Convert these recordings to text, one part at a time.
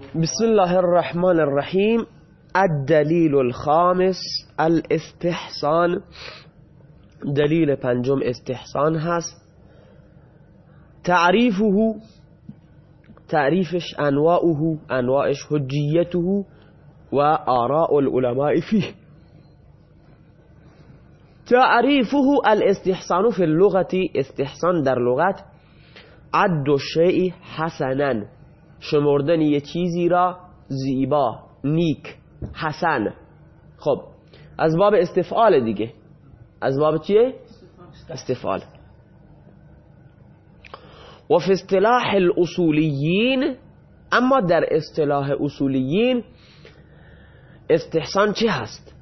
بسم الله الرحمن الرحیم الدلیل الخامس الاستحسان. دلیل پنجم استحسان هست. تعریفه تعریفش انواعه انواعش حجیته و آراء العلماء فيه تعریفه الاستحسان في اللغة استحسان در لغت. عد الشیء حسنا. شمردن یه چیزی را زیبا نیک حسن خب از باب استفعال دیگه از باب چیه؟ استفعال و فی اصطلاح الاصولیین اما در اصطلاح اصولیین استحسان چه هست؟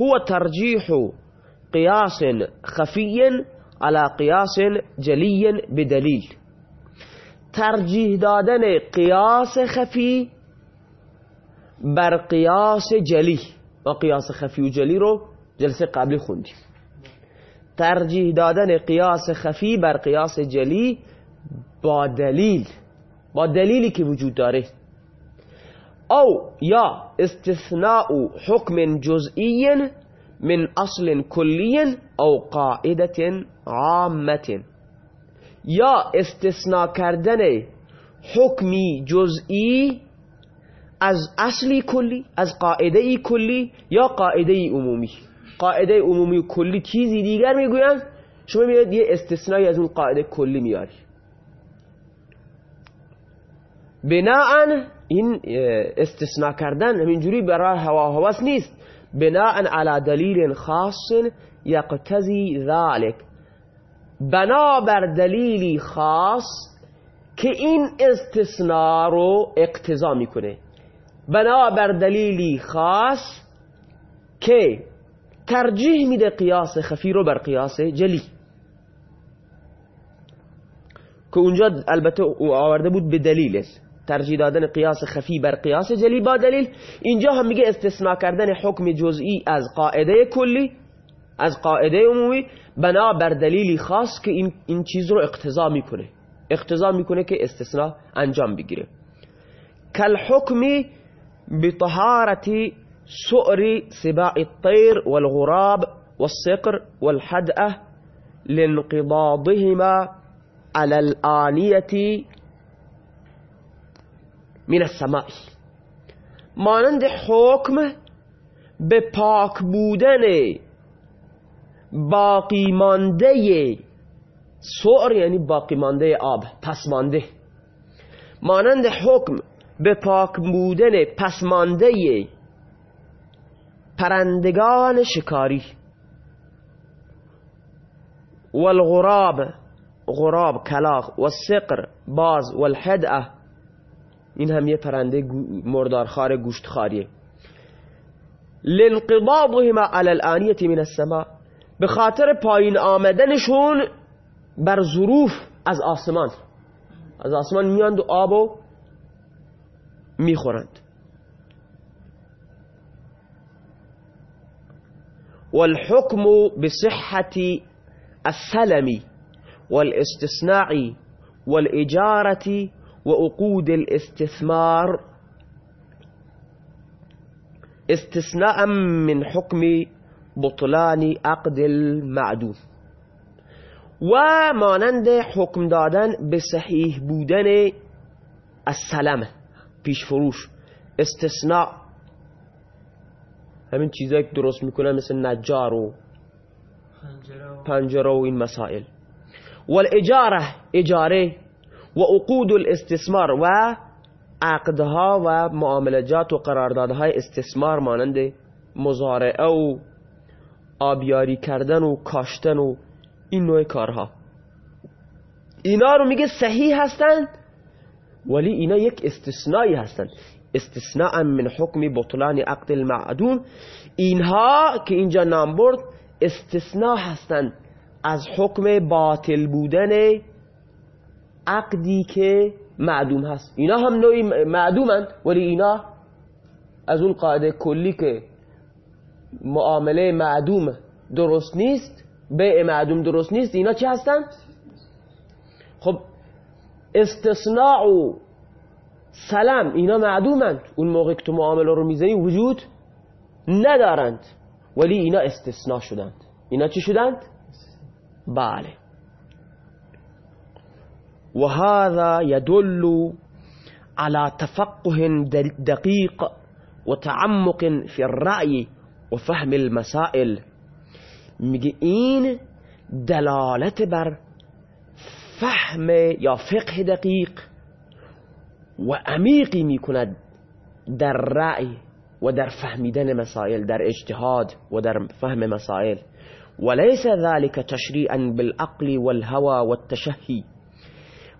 هو ترجیح قیاس خفی على قیاس جلی بدلیل ترجیح دادن قیاس خفی بر قیاس جلی. و قیاس خفی و جلی رو جلسه قبلی خوندیم. ترجیح دادن قیاس خفی بر قیاس جلی با دلیل. با دلیلی که وجود داره. أو یا استثناء حکم جزئی من اصل کلی أو قاعدة عامة. یا استثناء کردن حکمی جزئی از اصلی کلی از قاعده کلی یا قاعده عمومی؟ قاعده عمومی کلی چیزی دیگر می‌گویند؟ شما میاد یه استثنایی از اون قاعده کلی میاری بناء این استثناء کردن همینجوری برای هوا هوس نیست. بناء على دلیل خاص یقتضی ذلك بنا بر دلیلی خاص که این استثناء رو اقتضا می‌کنه. بنا بر دلیلی خاص که ترجیح میده قیاس خفی رو بر قیاس جلی. که اونجا البته او آورده بود به دلیلش ترجیح دادن قیاس خفی بر قیاس جلی با دلیل. اینجا هم میگه استثناء کردن حکم جزئی از قاعده کلی از قاعده عمومی. بنا بر دلیلی خاص که این, این چیز رو اقتضا می‌کنه. اقتضا می‌کنه که استثناء انجام بگیره. کل حکمی بطهارة سؤر سباع الطير والغراب والصقر والحدأة لانقضاضهما على الآنية من السماء. مانند حکم به پاک بودن باقی مانده سعر یعنی باقی مانده آب پس مانده. مانند حکم به پاک بودن پسمانده پرندگان شکاری. والغراب غراب کلاق و سقر باز والحدعه این هم یه پرنده مردارخوار گوشتخاریه لانقضاضهما على الانیه من السماء. به خاطر پایین آمدنشون بر ظروف از آسمان. از آسمان میاند و آبو میخورند. والحكم بصحة السلم والاستثناء والإجارة وأقود الاستثمار. استثناء من حكم بطلان عقد المعدوم. و مانند حکم دادن به صحیح بودن السلم پیش فروش استثناء. همین چیزایی که درست میکنن مثل نجار و پنجره و این مسائل. والإجارة اجاره و عقود الاستثمار و عقدها و معاملجات و قراردادهای استثمار مانند مزارعه و آبیاری کردن و کاشتن و این نوع کارها. اینا رو میگه صحیح هستند ولی اینا یک استثنایی هستند استثناء من حکم بطلان عقد المعدوم. اینها که اینجا نام برد استثناء هستند از حکم باطل بودن عقدی که معدوم هست. اینا هم نوعی معدومند ولی اینا از اون قاعده کلی که معامله معدوم درست نیست؟ بیع معدوم درست نیست؟ اینا چه هستن؟ خب استثناء سلام اینا معدومند. اون موقع که تو معامله رو میزنی وجود ندارند. ولی اینا استثناء شدند. اینا چی شدند؟ بله. وهذا يدل على تفقه دقيق وتعمق في الرأي وفهم المسائل. میگه این دلالت بر فهم یا فقه دقیق و عمیقی میکند در رأی و در فهمیدن مسائل در اجتهاد و در فهم مسائل. وليس ذلك تشريعا بالعقل والهوى والتشهي.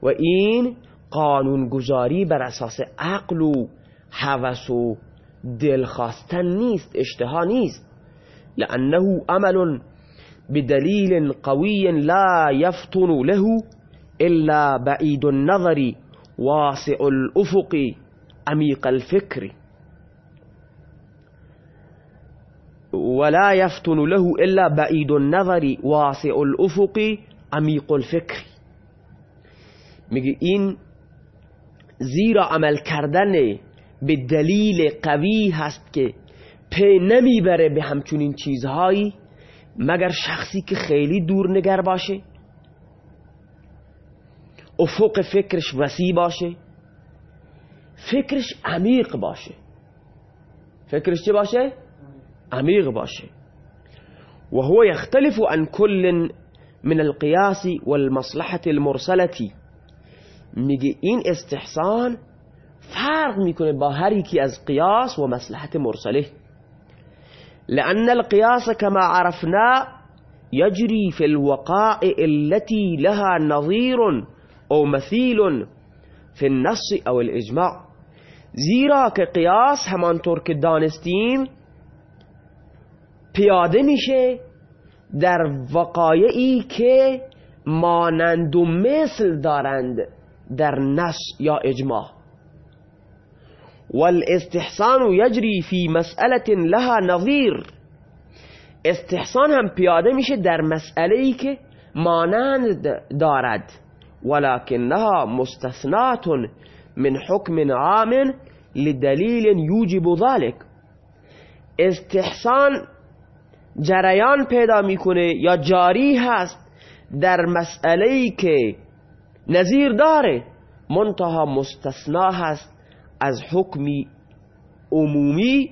و این قانون گذاری بر أساس عقل و حوث دل خواستن نیست اشتها نیست. لأنه عمل بدلیل قوی لا يفطن له إلا بعید النظر واسع الأفق عميق الفكر ولا يفتن له إلا بعيد النظر واسع الأفق عميق الفكر میگه این زیرا عمل کردن به دلیل قوی هست که پی نمیبره به همچنین چیزهایی مگر شخصی که خیلی دور نگر باشه افق فکرش وسیع باشه فکرش عمیق باشه. فکرش چه باشه؟ عمیق باشه. و هو يختلف عن كل من القياس والمصلحة المرسلة. میگه این استحسان فرق میکنه با هر یکی از قیاس و مصلحت مرسله. لأن القياس كما عرفنا يجري في الوقائع التي لها نظير أو مثيل في النص أو الإجماع. زیرا که قیاس همانطور که دانستیم پیاده میشه در وقایعی که مانند و مثل دارند در نص یا اجماع. والاستحسان يجري في مسألة لها نظیر استحسان هم پیاده میشه در مسئله ای که مانند دارد ولكنها مستثنات من حكم عام لدلیل یوجب ذلك استحسان جریان پیدا میکنه یا جاری هست در مسئله ای که نظیر داره منتها مستثنا هست از حکمی عمومی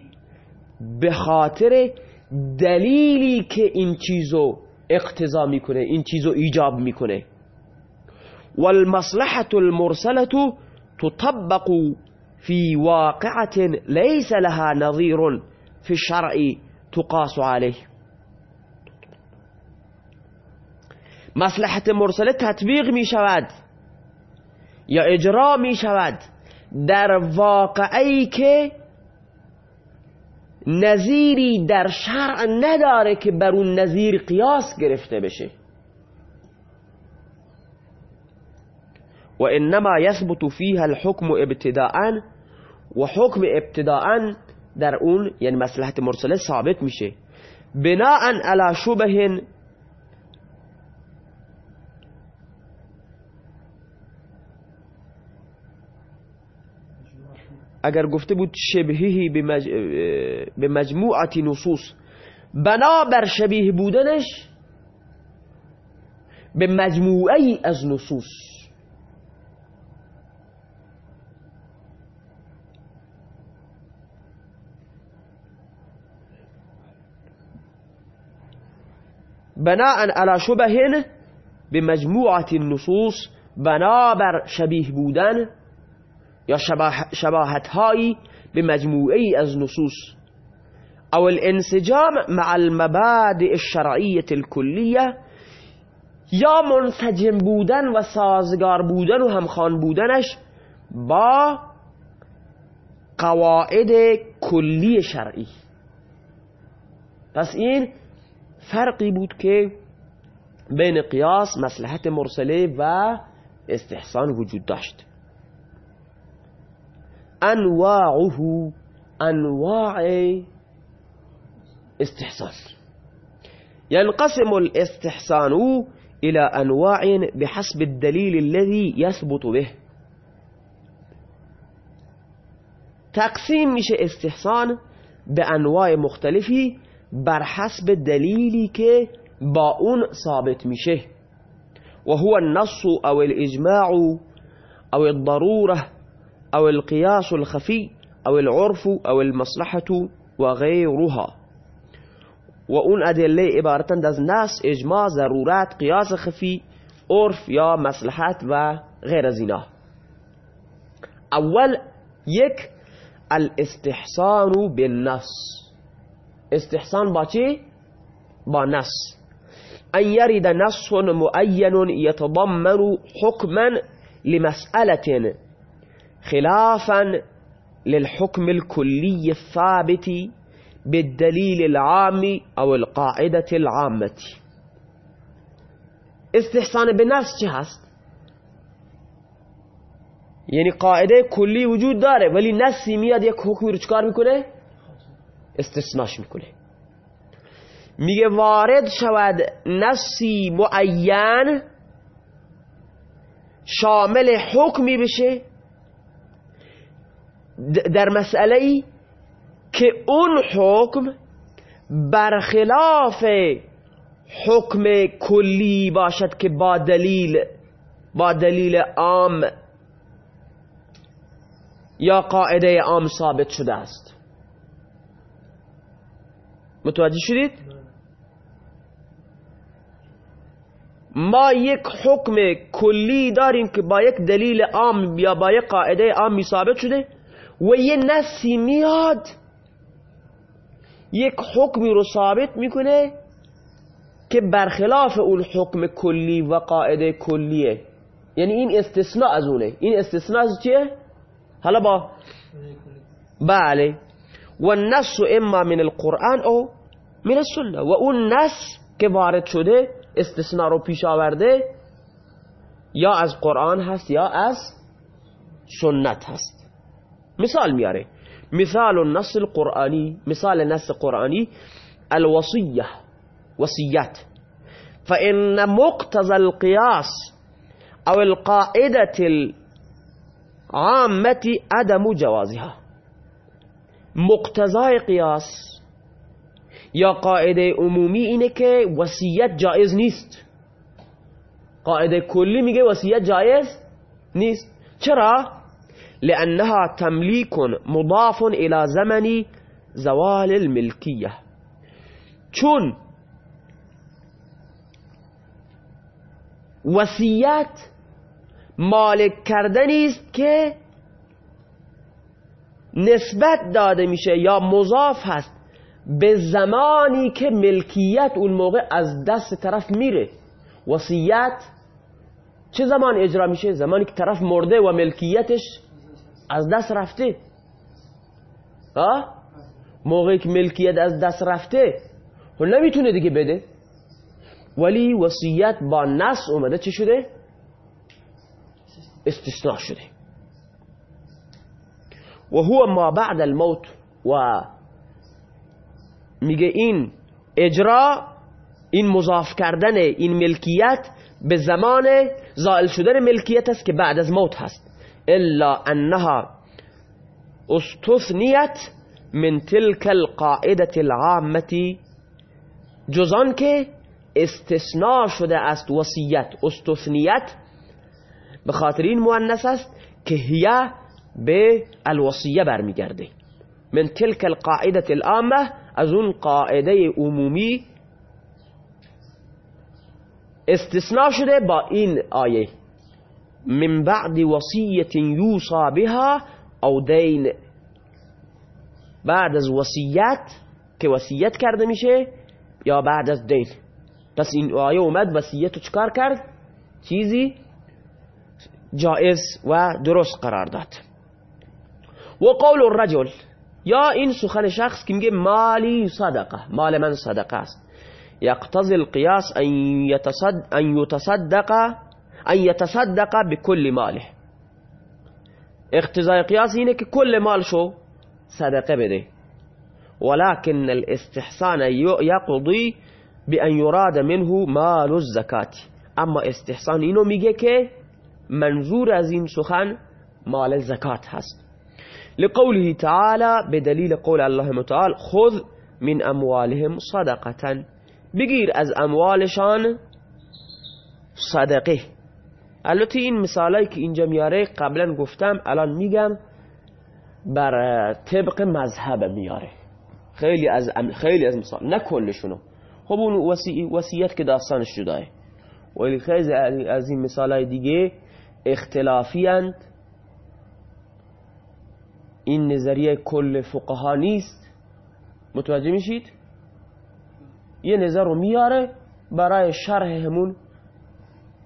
به خاطر دلیلی که این چیزو اقتضا می‌کنه این چیزو ایجاب می‌کنه. والمصلحة المرسلة تطبق في واقعة ليس لها نظير في الشرع تقاس عليه. مصلحت مرسله تطبیق می شود یا اجرا می در واقعی که نظیری در شرع نداره که بر اون نظیر قیاس گرفته بشه. و انما يثبت فيها الحكم ابتداء و حکم ابتداء در اون یعنی مصلحت مرسله ثابت میشه. بناء على شبه اگر گفته بود شبهی به مجموعتی نصوص بنا بر شبیه بودنش به مجموعه از نصوص. بناء على شبه بمجموعة النصوص بنابر شبیه بودن یا شباهت هایی به مجموعه از نصوص. او الانسجام مع المبادئ الشرعية الكلية یا منسجم بودن و سازگار بودن و همخوان بودنش با قواعد کلی شرعی. پس این فرقی بود که بین قیاس مصلحت مرسله و استحسان وجود داشت. أنواعه أنواع استحسان ينقسم الاستحسان إلى أنواع بحسب الدليل الذي يثبت به. تقسیم میشه استحسان به انواع مختلفی بر حسب دلیلی که با اون ثابت النص أو الإجماع أو الضرورة أو القياس الخفي أو العرف أو المصلحة و غیرها و اون ادله عبارتند از نص إجماع ضرورت قیاس خفی عرف یا مصلحت و غیر از اینا أول یک الاستحسان بالنص استحسان با چی؟ با نص أن يرد نص معين يتضمن حكما لمسألة خلافا للحكم الكلي الثابت بالدليل العام او القاعدة العامة. استحسان به نفس چه هست؟ یعنی قاعده کلی وجود داره ولی نسی میاد یک حکمی رو چکار می‌کنه؟ استثناش می‌کنه. میگه وارد شود نسی معین شامل حکمی بشه در مسئله ای که اون حکم برخلاف حکم کلی باشد که با دلیل با دلیل عام یا قاعده عام ثابت شده است متوجه شدید؟ ما یک حکم کلی داریم که با یک دلیل عام یا با یک قاعده عام ثابت شده و یه نسی میاد یک حکمی رو ثابت می‌کنه که برخلاف اون حکم کلی و قاعده کلیه. یعنی این استثناء از اونه. این استثناء از چیه؟ حالا با بله. و النص اما من القرآن او من السنه و اون نص که وارد شده استثناء رو پیش آورده یا از قرآن هست یا از سنت هست. مثال میاره مثال النص القرآنی مثال نص قرآنی الوصیه وصیت فإن مقتضى القياس أو القاعدة العامة عدم جوازها. مقتضای قیاس یا قاعدة عمومی اینه که وصیت جایز نیست قاعدة کلی میگه وصیت جایز نیست چرا؟ لأنها تملیک مضاف الى زمن زوال الملکیه چون وصیت مالک کردنی است که نسبت داده میشه یا مضاف هست به زمانی که ملکیت اون موقع از دست طرف میره. وصیت چه زمان اجرا میشه؟ زمانی که طرف مرده و ملکیتش از دست رفته. ها؟ موقعی که ملکیت از دست رفته. خب نمی‌تونه دیگه بده. ولی وصیت با نص اومده چه شده؟ استثناء شده. و هو ما بعد الموت. و میگه این اجرا این مضاف کردن این ملکیت به زمان زائل شدن ملکیت است که بعد از موت هست. إلا أنها استثنیت من تلك القاعدة العامة. جزان که استثناء شده است وصیت استثنیت به خاطر مؤنث است که هیه به من تلك القاعدة العامة از اون قاعدة عمومی استثناء شده با این آیه. من بعد وصیت یوصا بها أو دین بعد از وصیت که وصیت کرده بعد از دین. پس این آیه اومد وصیت چکار کرد؟ چیزی جائز و درست قرار داد. و قول الرجل یا این سخن شخص که میگه مالی صدقه مال من صدقه است. القیاس ان يتصدق أن يتصدق بكل ماله. اقتضای قیاس اینه که کل مالشو صدقة بده. ولكن الاستحسان يقضي بأن يراد منه مال الزکات أما استحسان اینو میگه که منظور از این سخن مال زکات هست. لقوله تعالى بدلیل قول الله متعال خذ من أموالهم صدقة. بگیر أز اموالشان صدقة. البته این مثالایی که اینجا میاره قبلا گفتم الان میگم بر طبق مذهب میاره. خیلی از خیلی از مثال نه کلشونو. خب اون. وصیت که داستانش جداه ولی خیلی از این مثالای دیگه اختلافی اند. این نظریه کل فقها نیست. متوجه میشید؟ یه نظر رو میاره برای شرح همون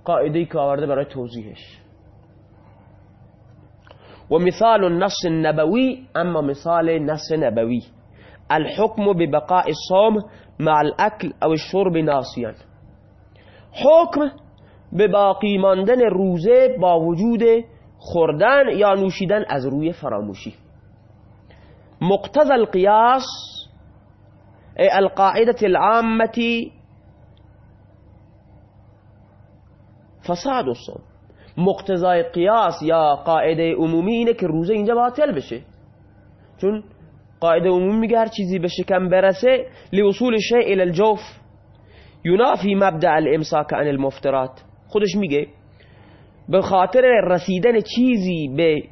قاعدة که آورده برای توضیحش و مثال النص النبوي أما مثال نص نبوي الحكم ببقاء الصوم مع الأكل أو الشرب ناسيا حکم به باقی ماندن روزه با وجود خوردن یا نوشیدن از روی فراموشی. مقتضى القياس القاعدة العامة فساد الصوم. مقتضای قیاس یا قاعدة عمومی اینه که روزه اینجا باطل بشه. چون قاعدة عمومی میگه هر چیزی به شکم برسه لوصول شیء إلى الجوف ینافی مبدع الامساک عن المفترات. خودش میگه به خاطر رسیدن چیزی به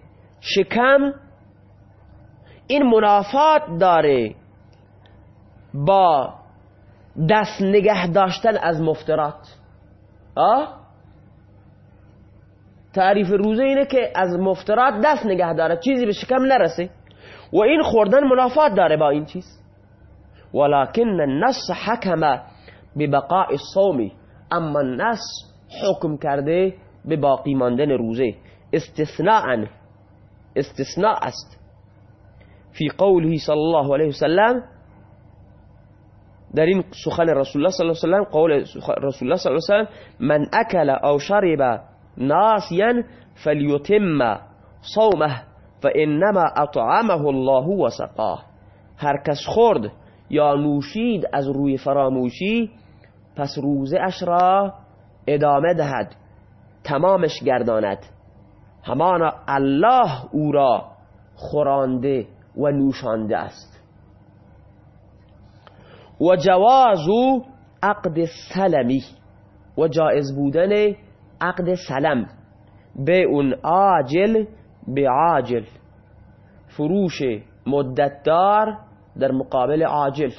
شکم این منافات داره با دست نگه داشتن از مفترات. آه؟ تعریف روزه اینه که از مفترات دست نگه داره. چیزی به شکم نرسه. و این خوردن منافات داره با این چیز. ولكن النص حکم ببقاء الصوم. اما النص حکم کرده به باقی ماندن روزه. استثناء استثناء است. فی قوله صلی الله علیه وسلم در این سخن رسول الله صلی الله علیه وسلم قول رسول الله صلی الله علیه وسلم من اکل أو شرب ناسیا فلیتم صومه فانما اطعمه الله وسقاه. هر کس خورد یا نوشید از روی فراموشی پس روزه اش را ادامه دهد تمامش گرداند. همانا الله او را خورانده و نوشانده است. و جواز عقد سلمی و جائز بودن عقد سلم. اون عاجل به عاجل فروش مدتدار در مقابل عاجل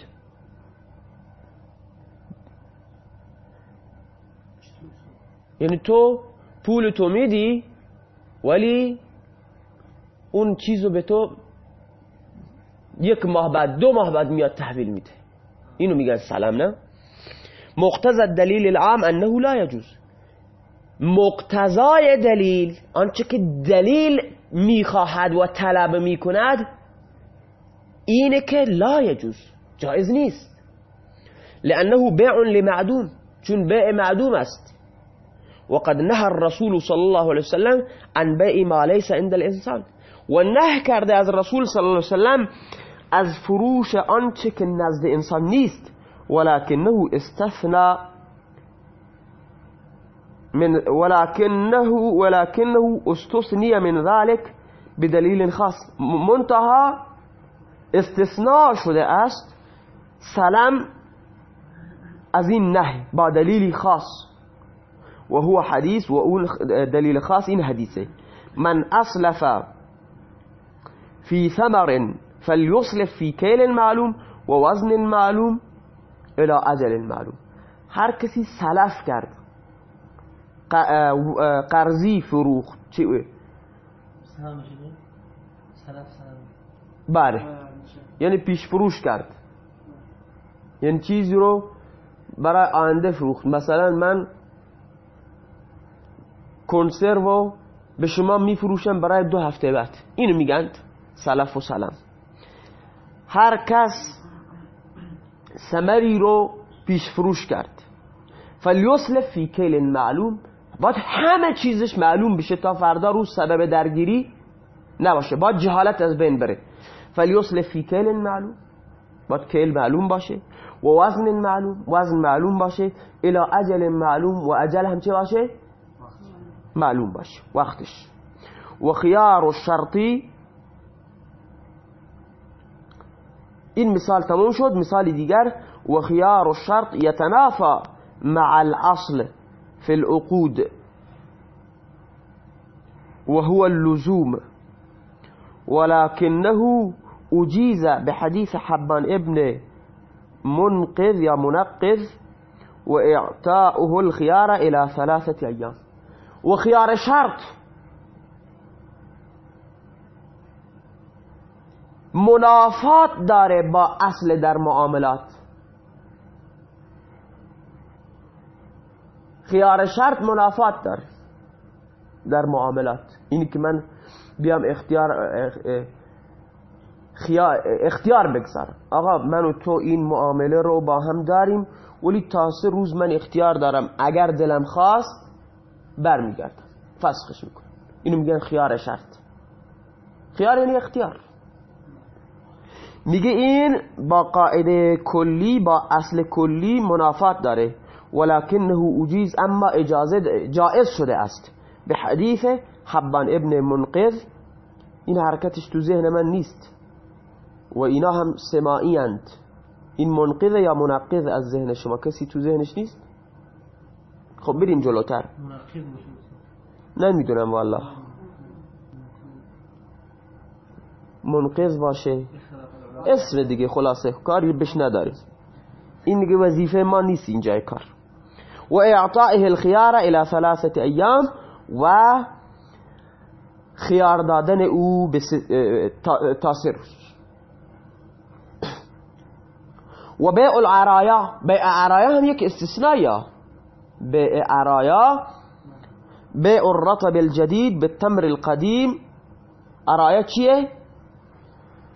یعنی تو پول تو میدی ولی اون چیزو به تو یک ماه بعد دو ماه بعد میاد تحویل میده. اینو میگن سلام نه؟ مقتضى الدلیل العام انه لا يجوز مقتضای دلیل آنچه که دلیل میخواهد و طلب میکند اینه که لا یجوز جایز نیست. لأنه بیع لمعدوم چون بیع معدوم است. وقد نهى الرسول صلی الله علیه وسلم عن بیع ما ليس عند الإنسان. و نه از رسول صلی الله علیه وسلم از فروش آنچه که نزد انسان نیست ولكنه استثنى من ولكنه ولكنه استثني من ذلك بدلیل خاص. منتها استثناء شده است سلام از این نه با دلیلی خاص. و هو حدیث و اون دلیل خاص این حدیثه. من اصلف في ثمر فليصلف في كيل معلوم و وزن معلوم إلى أجل معلوم. هر کسی سلف کرد. قرضی فروخت. چی؟ بله. یعنی پیش فروش کرد. یعنی چیزی رو برای آینده فروخت. مثلا من کنسرو به شما میفروشم برای دو هفته بعد. اینو میگن سلف و سلم هر کس سمری رو پیش فروش کرد. فليسلف في كيل معلوم. باید همه چیزش معلوم بشه تا فردا روز سبب درگیری نباشه. باید جهالت از بین بره. فلیسلف فی معلوم. باید کیل معلوم باشه. و وزن معلوم. وزن معلوم باشه. الى اجل معلوم و اجل هم چه باشه؟ معلوم باشه. وقتش. و خیار و شرطی. این مثال تموم شد. مثال دیگر. و خیار الشرط یتنافى مع الاصل. في العقود. وهو اللزوم. ولكنه أجيز بحديث حبان ابن منقذ يا منقذ وإعطاؤه الخيار إلى ثلاثة أيام. وخيار شرط. منافات داره با أصل در معاملات. خیار شرط منافات داره در معاملات. اینی که من بیام اختیار اختیار بگذارم. آقا من و تو این معامله رو با هم داریم ولی تا سه روز من اختیار دارم. اگر دلم خواست برمیگردم. فسخش می‌کنم. اینو میگن خیار شرط. خیار یعنی اختیار. میگه این با قاعده کلی با اصل کلی منافات داره. ولکنه اجیز اما اجازه جائز شده است. به حدیث حبان ابن منقذ این حرکتش تو ذهن من نیست. و اینا هم سماعی اند. این منقذ یا منقذ از ذهن شما؟ کسی تو ذهنش نیست؟ خب بریم جلوتر. نمی‌دونم والله. منقذ باشه. اسم دیگه خلاصه. کاری بش نداریم. این دیگه وظیفه ما نیست اینجای کار. و اعطائه الخيار إلى ثلاثة ایام و خیار دادن أو تاثر و بیع العرایا بیع عرایا هم یک استثناء بیع عرایا بیع الرطب الجدید بالتمر القدیم عرایا چیه؟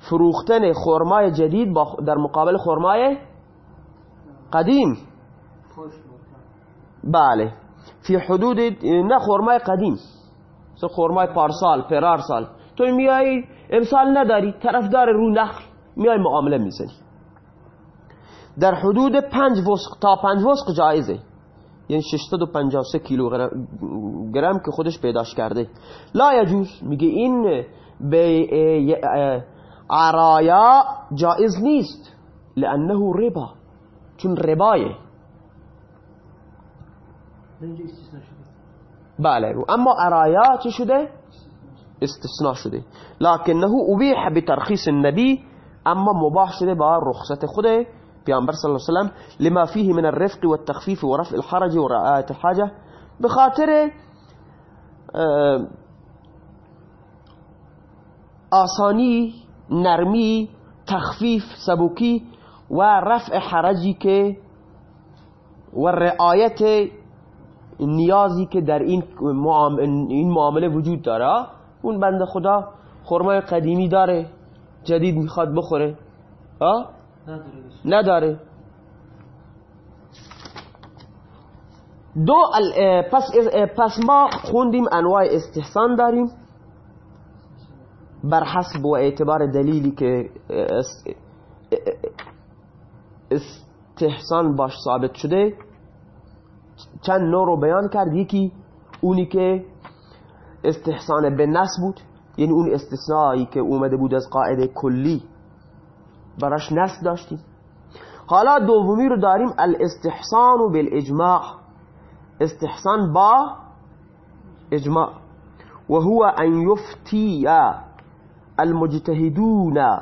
فروختن خرمای جدید در مقابل خرمای قدیم بله. فی حدود نه خرمای قدیم. خرمای پارسال پرارسال تو میای امسال نداری طرفدار رو نخل میای معامله می‌زنی. در حدود پنج وسق تا پنج وسق جایزه. یعنی 653 کیلوگرم که خودش پیداش کرده. لا یجوز. میگه این به عرایا جایز نیست. لانه ربا. چون ربایه. بله. اما عرایا چه شده استثناء شده. لکنه ابیح بترخیص النبی اما مباح شده با رخصت خود پیامبر صلی الله علیه وسلم. لما فيه من الرفق والتخفيف ورفع الحرج ورعاية الحاجة. بخاطر آسانی نرمی تخفیف سبوکی و رفع حرجی که و رعایت نیازی که در این معامله وجود داره اون بنده خدا خرمای قدیمی داره جدید می‌خواد بخوره. ها؟ نداره. دو پس, پس ما خوندیم انواع استحسان داریم. بر حسب و اعتبار دلیلی که استحسان باش ثابت شده. چند نوع رو بیان کرد. یکی اونی که استحسان به نس بود یعنی اون استثنایی که اومده بود از قاعده کلی براش نس داشتیم. حالا دومی رو داریم الاستحسان بالاجماع. استحسان با اجماع. و هو ان یفتی المجتهدون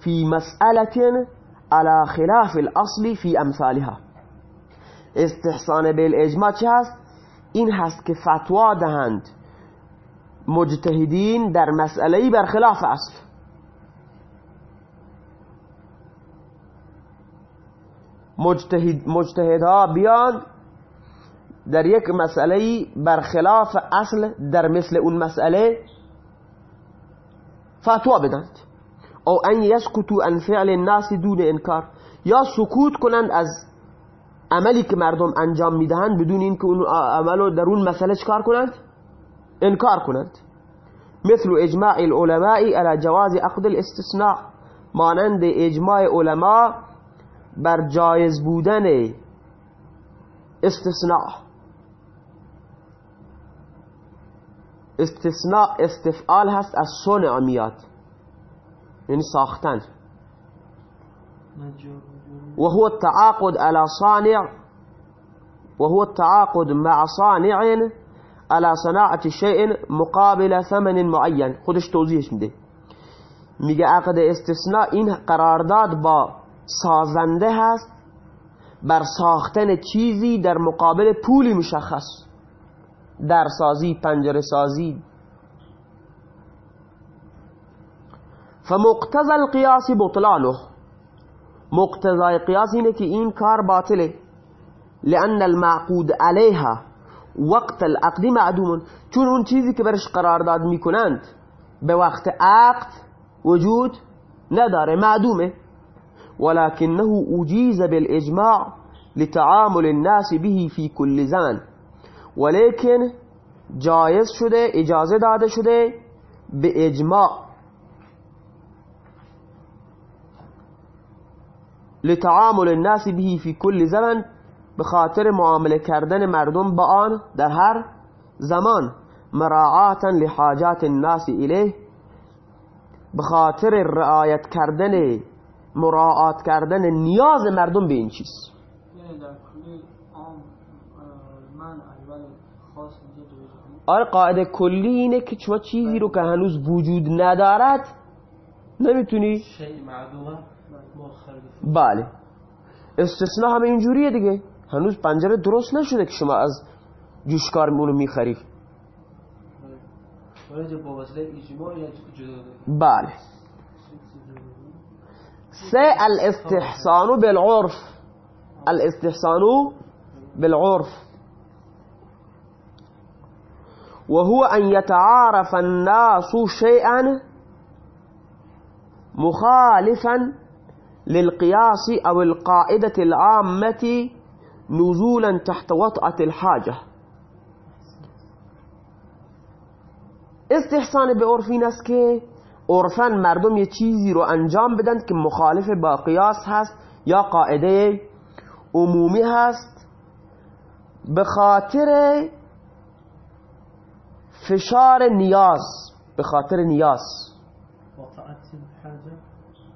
في مسألة على خلاف الأصل في أمثالها استحسان بالاجماع چه هست؟ این هست که فتوا دهند مجتهدین در مسئله بر خلاف اصل. مجتهد مجتهدها بیان در یک مسئله برخلاف اصل در مثل اون مسئله فتوا بدند او ان یسکتو ان فعل الناس دون انکار. یا سکوت کنند از عملی که مردم انجام می‌دهند بدون اینکه اون عملو در اون مسئله چکار کنند؟ انکار کنند. مثل اجماع العلماء على جواز اخذ الاستثناء مانند اجماع علماء بر جایز بودن استثناء. استثناء استفعال هست از صنع میاد. یعنی ساختن. وهو التعاقد على صانع وهو التعاقد مع صانع على صناعة شيء مقابل ثمن معين. خودش توضیحش میده. میگه عقد استثناء این قرارداد با سازنده هست بر ساختن چیزی در مقابل پولی مشخص. در سازی پنجره سازی. فمقتضى القیاس بطلانه. مقتضای قیاس اینه که این کار باطله. لأن المعقود عليها وقت العقد معدوم چون اون چیزی که برش قرارداد میکنند به وقت عقد وجود نداره معدومه. ولكنه أجيز بالإجماع لتعامل الناس به في كل زمن ولكن جایز شده اجازه داده شده به اجماع. لتعامل الناس به في كل زمن به خاطر معامله کردن مردم با آن در هر زمان مراعاتا لحاجات الناس الیه به خاطر رعایت کردن مراعات کردن نیاز مردم به این چیز. آره قاعده کلی اینه که شما چیزی رو که هنوز وجود ندارد نمی‌تونی بله. استثناء همه اینجوریه دیگه. هنوز پنجره درست نشده که شما از جوشکار اونو می‌خری بله. سه الاستحسان بالعرف. الاستحسان بالعرف. وهو أن يتعارف الناس شيئا مخالفا للقياس أو القاعدة العامة نزولا تحت وطأة الحاجة. استحسان به عرف این است که عرفا مردم یه چیزی رو انجام بدن که مخالف با قیاس هست یا قاعدة عمومی هست. به خاطر فشار نیاز به خاطر نیاز.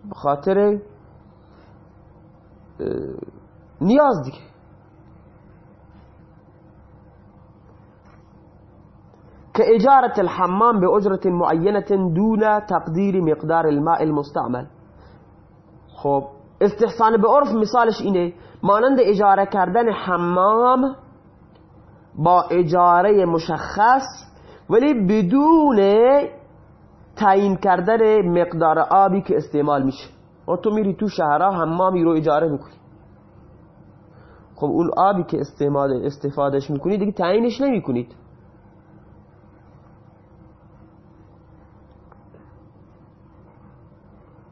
به خاطر نیاز دیگه. كإجارة الحمام بأجرة معينة دون تقدير مقدار الماء المستعمل. خب استحسان به عرف مثالش اینه مانند اجاره کردن حمام با اجاره مشخص ولی بدون تعیین کردن مقدار آبی که استعمال میشه. و تو میری تو شهرها حمامی رو اجاره می‌کنی۔ خب اون آبی که استعمال استفادهش می‌کنی دیگه تعیینش نمی‌کنید۔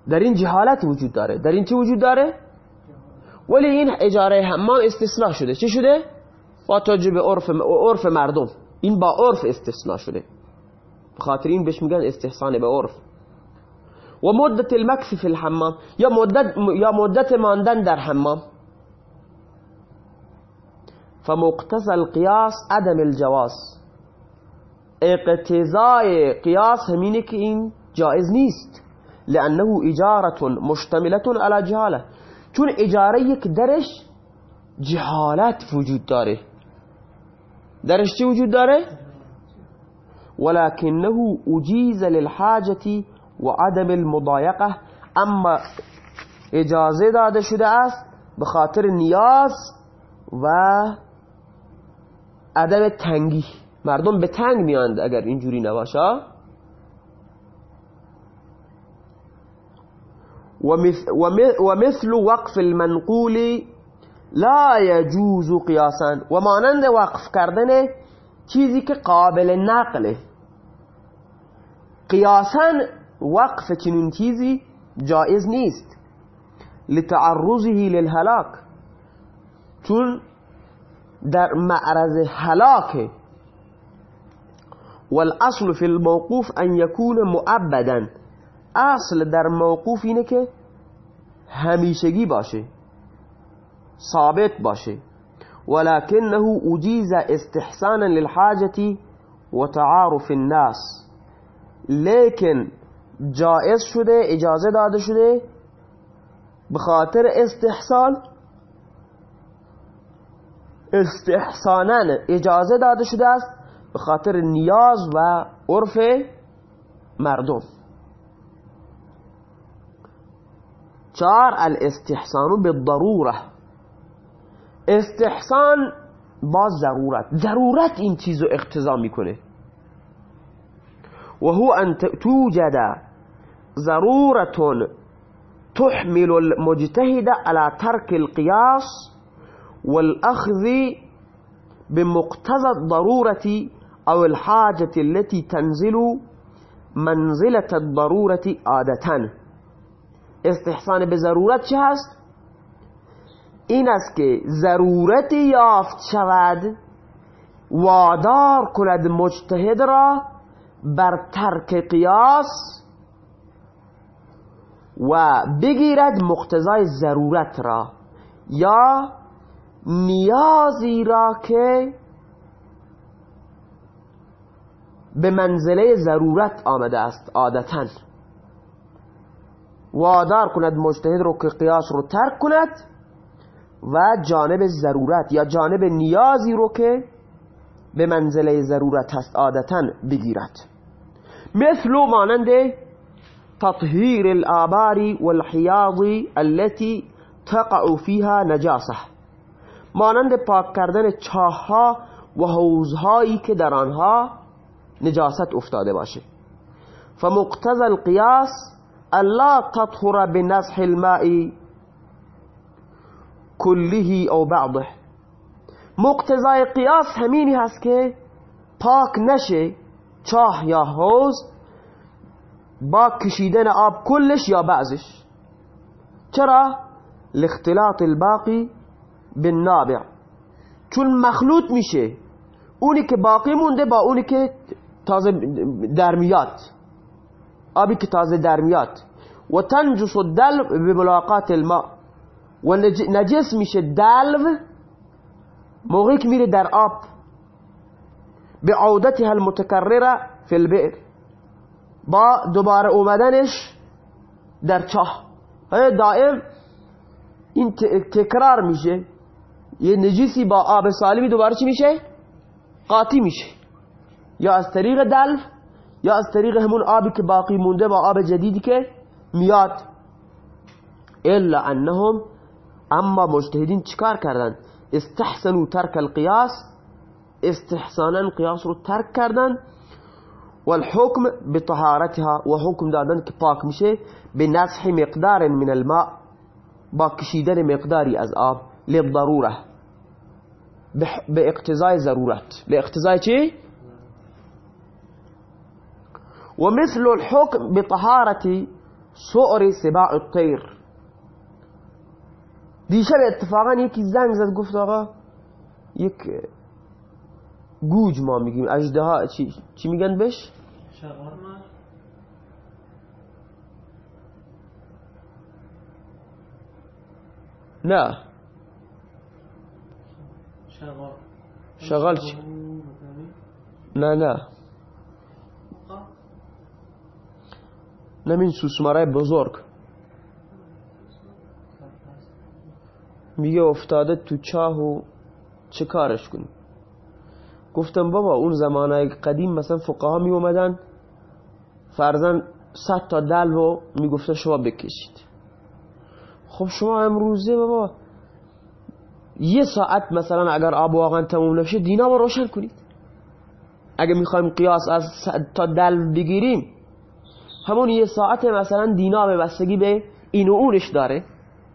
در این جهالت وجود داره۔ در این چه وجود داره؟ ولی این اجاره حمام استثناء شده۔ چه شده؟ با توجه به عرف, عرف مردم۔ این با عرف استثناء شده۔ بخاطر این بهش میگن استحسان به عرف۔ و مدت المکس فی الحمام. یا مدت, یا مدت ماندن در حمام. فمقتضى القیاس عدم الجواز. اقتضای قیاس همینه که این جائز نیست لأنه إجارة مشتملة على جهالة. چون اجاره یک درش جهالت وجود داره. درش چی وجود داره؟ ولكنه أجيز للحاجة وعدم المضايقة. أما إجازة داده شده است به خاطر نیاز و عدم تنگی. مردم به تنگ میاند اگر اینجوری نباشه. ومثل وقف المنقول لا يجوز قیاسا و مانند وقف کردن چیزی که قابل نقله. قیاسا وقف چنین چیزی جائز نیست. لتعرضه للهلاك. چون در معرض هلاک والأصل في الموقوف أن يكون مؤبدا أصل در موقوف اینه که همیشگی باشه. ثابت باشه. ولكنه اجیز استحسانا للحاجة وتعارف الناس. لیکن جائز شده اجازه داده شده به خاطر استحسان استحسانا اجازه داده شده است به خاطر نیاز و عرف مردم. چار الاستحسان بالضروره استحسان با ضرورت. ضرورت این چیز رو اقتضا می‌کنه. و هو ان توجد ضرورة تحمل المجتهد على ترك القياس والأخذ بمقتضى الضرورة أو الحاجة التي تنزل منزلة الضرورة عادة استحسان به ضرورت چه هست؟ این است که ضرورت یافت شود وادار کند مجتهد را بر ترک قیاس و بگیرد مقتضای ضرورت را یا نیازی را که به منزله ضرورت آمده است عادتا. وادار کند مجتهد رو که قیاس رو ترک کند و جانب ضرورت یا جانب نیازی رو که به منزله ضرورت هست عادتا بگیرد. مثل مانند تطهیر الآبار والحیاض التي تقع فيها نجاسة. مانند پاک کردن چاهها و حوزهایی که در آنها نجاست افتاده باشه. فمقتضى القياس الا تطهر بنزح الماء كله أو بعضه. مقتضای قیاس همینی هست که پاک نشه چاه یا حوز با کشیدن آب کلش یا بعضش. چرا؟ لاختلاط الباقی بالنابع. چون مخلوط میشه. اونی که باقی مونده با اونی که تازه در میاد. آبی که تازه در و تنجس الدلو به ملاقات الماء. و نجس میشه دلو. موقعی که میره در آب. به عودتها المتکرره فی البئر. با دوباره اومدنش در چاه. دائم این تکرار میشه. یه نجیسی با آب سالمی دوباره چی میشه؟ قاطی میشه. یا از طریق دلف یا از طریق همون آبی که باقی مونده با آب جدیدی که میاد. الا انهم اما مجتهدین چیکار کردن؟ استحسنوا ترک القیاس استحسانا قیاس رو ترک کردن والحكم بطهارتها و حکم دادن که پاک میشه به نصح مقدار من الماء با کشیدن مقداری از آب للضروره. به اقتضای ضرورت. لاقتضای چی؟ ومثل الحكم بطهارة سؤر سباع الطير دیشب اتفاقا یکی زنگ زد گفت آقا یک گوج ما میگیم. اجده چی, چی میگن بش؟ نه. شغال چی؟ نه نه. نمین سوسماره بزرگ. میگه افتاده تو چاه و چه کارش کنی؟ گفتم بابا اون زمانه قدیم مثلا فقها می اومدن فرزن صد تا دل رو شما بکشید. خب شما امروزه بابا یه ساعت مثلا اگر آب واقعا تموم نشه دینا رو روشن کنید. اگه می‌خوایم قیاس از تا دل بگیریم همون یه ساعت مثلا دینا به بستگی به این و اونش داره.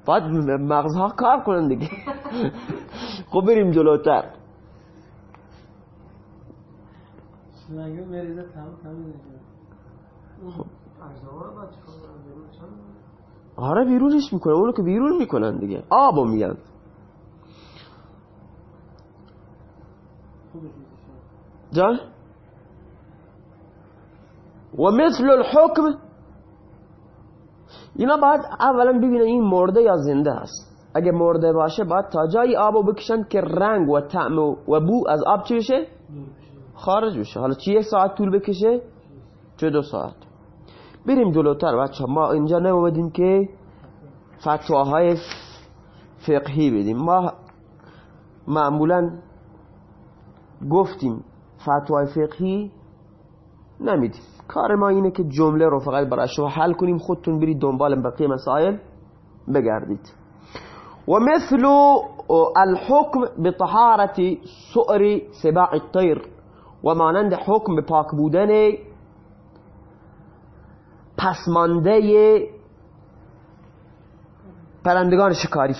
باید مغزها کار کنن دیگه. خب بریم جلوتر. آره بیرونش می‌کنه. اونو که بیرون می‌کنن دیگه. آبو میگن. جان؟ و مثل الحکم. اینا باید اولا ببینن این مرده یا زنده است اگه مرده باشه باید تا جایی آبو بکشن که رنگ و طعم و بو از آب چی بشه؟ خارج بشه. حالا چی یک ساعت طول بکشه؟ چه دو ساعت. بریم جلوتر بچه ما اینجا نمومدیم که فتواهای فقهی بدیم. ما معمولا گفتیم فتوای فقهی نمیدیم. کار ما اینه که جمله رو فقط برای شما حل کنیم خودتون برید دنبال بقیه مسائل بگردید. و مثل الحكم بطهارة سؤر سباع الطير و مانند حکم به پاک بودن پسمانده پرندگان شکاری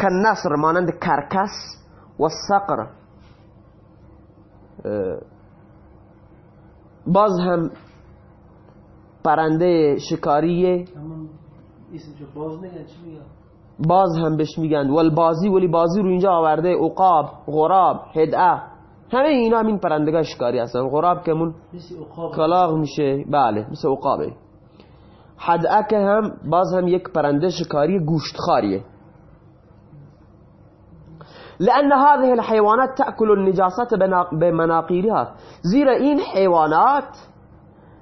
کن نصر مانند کرکس و سقر باز هم پرنده شکاریه باز هم بهش میگن. بازی ولی بازی رو اینجا آورده. عقاب غراب هدعه. همه اینا همین پرندگان شکاری هستن. غراب که من کلاغ میشه. بله مثل عقابه. هدعه که هم باز هم یک پرنده شکاری گوشتخاریه لأن هذه الحيوانات تأكل النجاسات بمناقيرها زیرا این حیوانات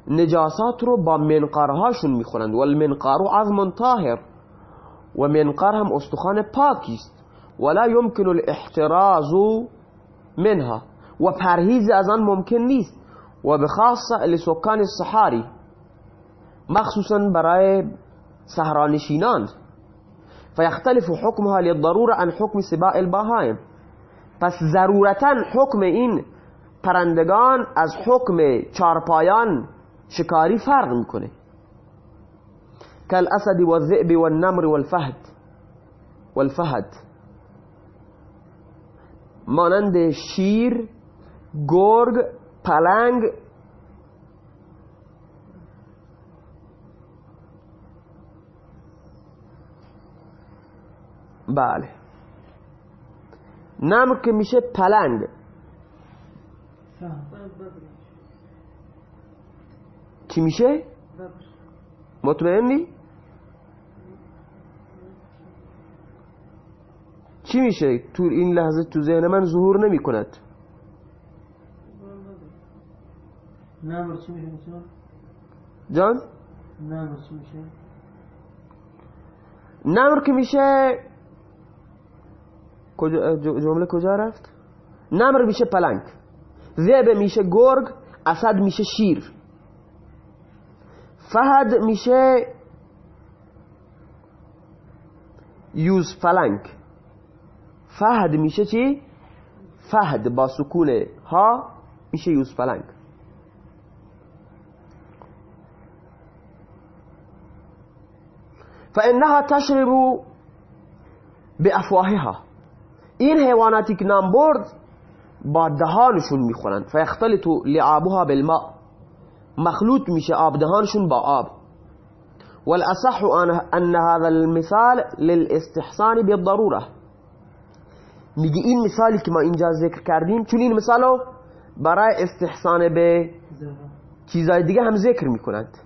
نجاسات رو با منقارهاشون می‌خورند. والمنقار عظم طاهر. و منقار هم استخوان پاکی است ولا يمكن الاحتراز منها. و پرهیز از آن ممکن نیست و بخاصه لسکان الصحاری مخصوصا برای سهرانشینان. فيختلف حكمها للضرورة عن حكم سباء البهائم. پس ضرورتا حکم این پرندگان از حکم چارپایان شکاری فرق می‌کنه. كالأسد والذئب والنمر والفهد والفهد مانند شیر گرگ پلنگ. بله. نمر که میشه پلنگ. چی میشه؟ مطمئنی؟ چی میشه؟ تو این لحظه تو ذهن من ظهور نمی کند نمر چی میشه جان نمر چی میشه نمر که میشه جمله کجا رفت نمر میشه پلنگ ذئب میشه گرگ اسد میشه شیر فهد میشه یوز فلنگ فهد میشه چی؟ فهد با سکون ها میشه یوز فلنگ فإنها تشرب بأفواهها. این حیواناتی که نام برد با دهانشون میخورند فیختلط لعابها بالماء. مخلوط میشه آب دهانشون با آب. والأصح ان هذا المثال للاستحسان بالضرورة. میگه این مثالی که ما اینجا ذکر کردیم چون این مثالو برای استحسان به چیزای دیگه هم ذکر میکنند.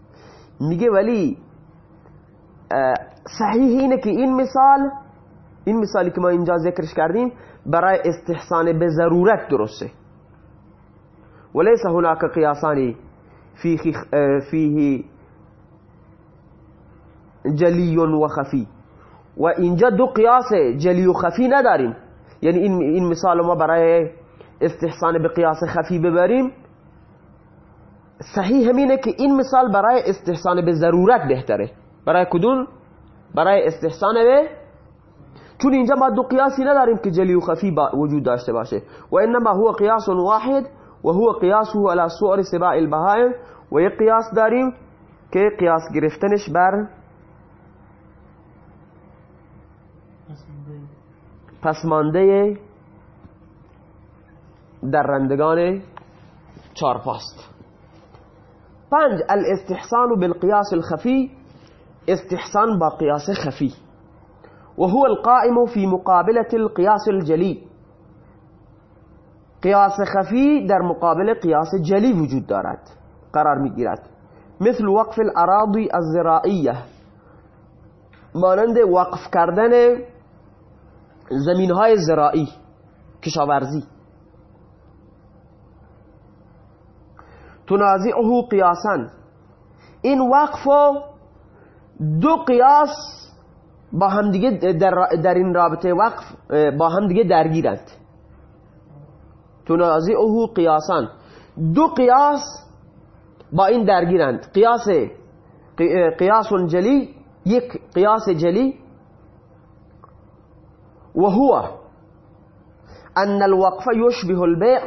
میگه ولی صحیح اینه که این مثال این مثالی که ما اینجا ذکرش کردیم برای استحسان به ضرورت درسته. وليس هناك قياسان فيه, فيه جلی و خفی. و اینجا دو قیاس جلی و خفی نداریم. یعنی این, این مثال ما برای استحسان به قیاس خفی ببریم. صحیح همینه که این مثال برای استحسان به ضرورت بهتره. برای کدون برای استحسان به؟ چون اینجا ما دو قیاسی نداریم که جلی و خفی وجود داشته باشه. و انما هو قیاس واحد و هو قیاسه على صور سباع البهائم. و یک قیاس داریم که قیاس گرفتنش بر پسمانده درندگان چارپاست. پنج الاستحسان بالقیاس الخفی. استحسان با قیاس خفی وهو القائم في مقابلة القياس الجلي. قیاس خفی در مقابل قیاس جلی وجود دارد. قرار میگیرد. مثل وقف الاراضی الزرائیه مانند وقف کردن زمین های زراعی کشاورزی. تنازعه قیاسا. این وقف دو قیاس با هم دیگه در, در این رابطه وقف با هم دیگه درگیرند. تنازعه قیاسان. دو قیاس با این درگیرند. قیاس قیاس جلی یک قیاس جلی. وهو ان الوقف يشبه البيع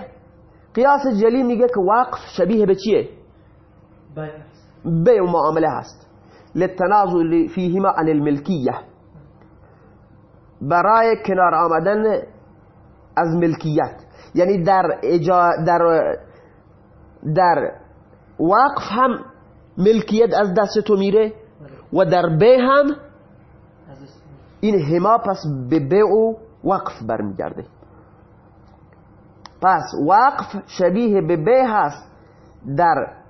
قیاس جلی میگه که وقف شبیه به چیه؟ بیع و معامله هست. للتنازل فيهما عن الملكیه برای کنار آمدن از ملکیت. یعنی در, اجا در, در وقف هم ملکیت از دست تو میره و در بی هم این هما پس به بیع و وقف برمیگرده. پس وقف شبیه به بی هست در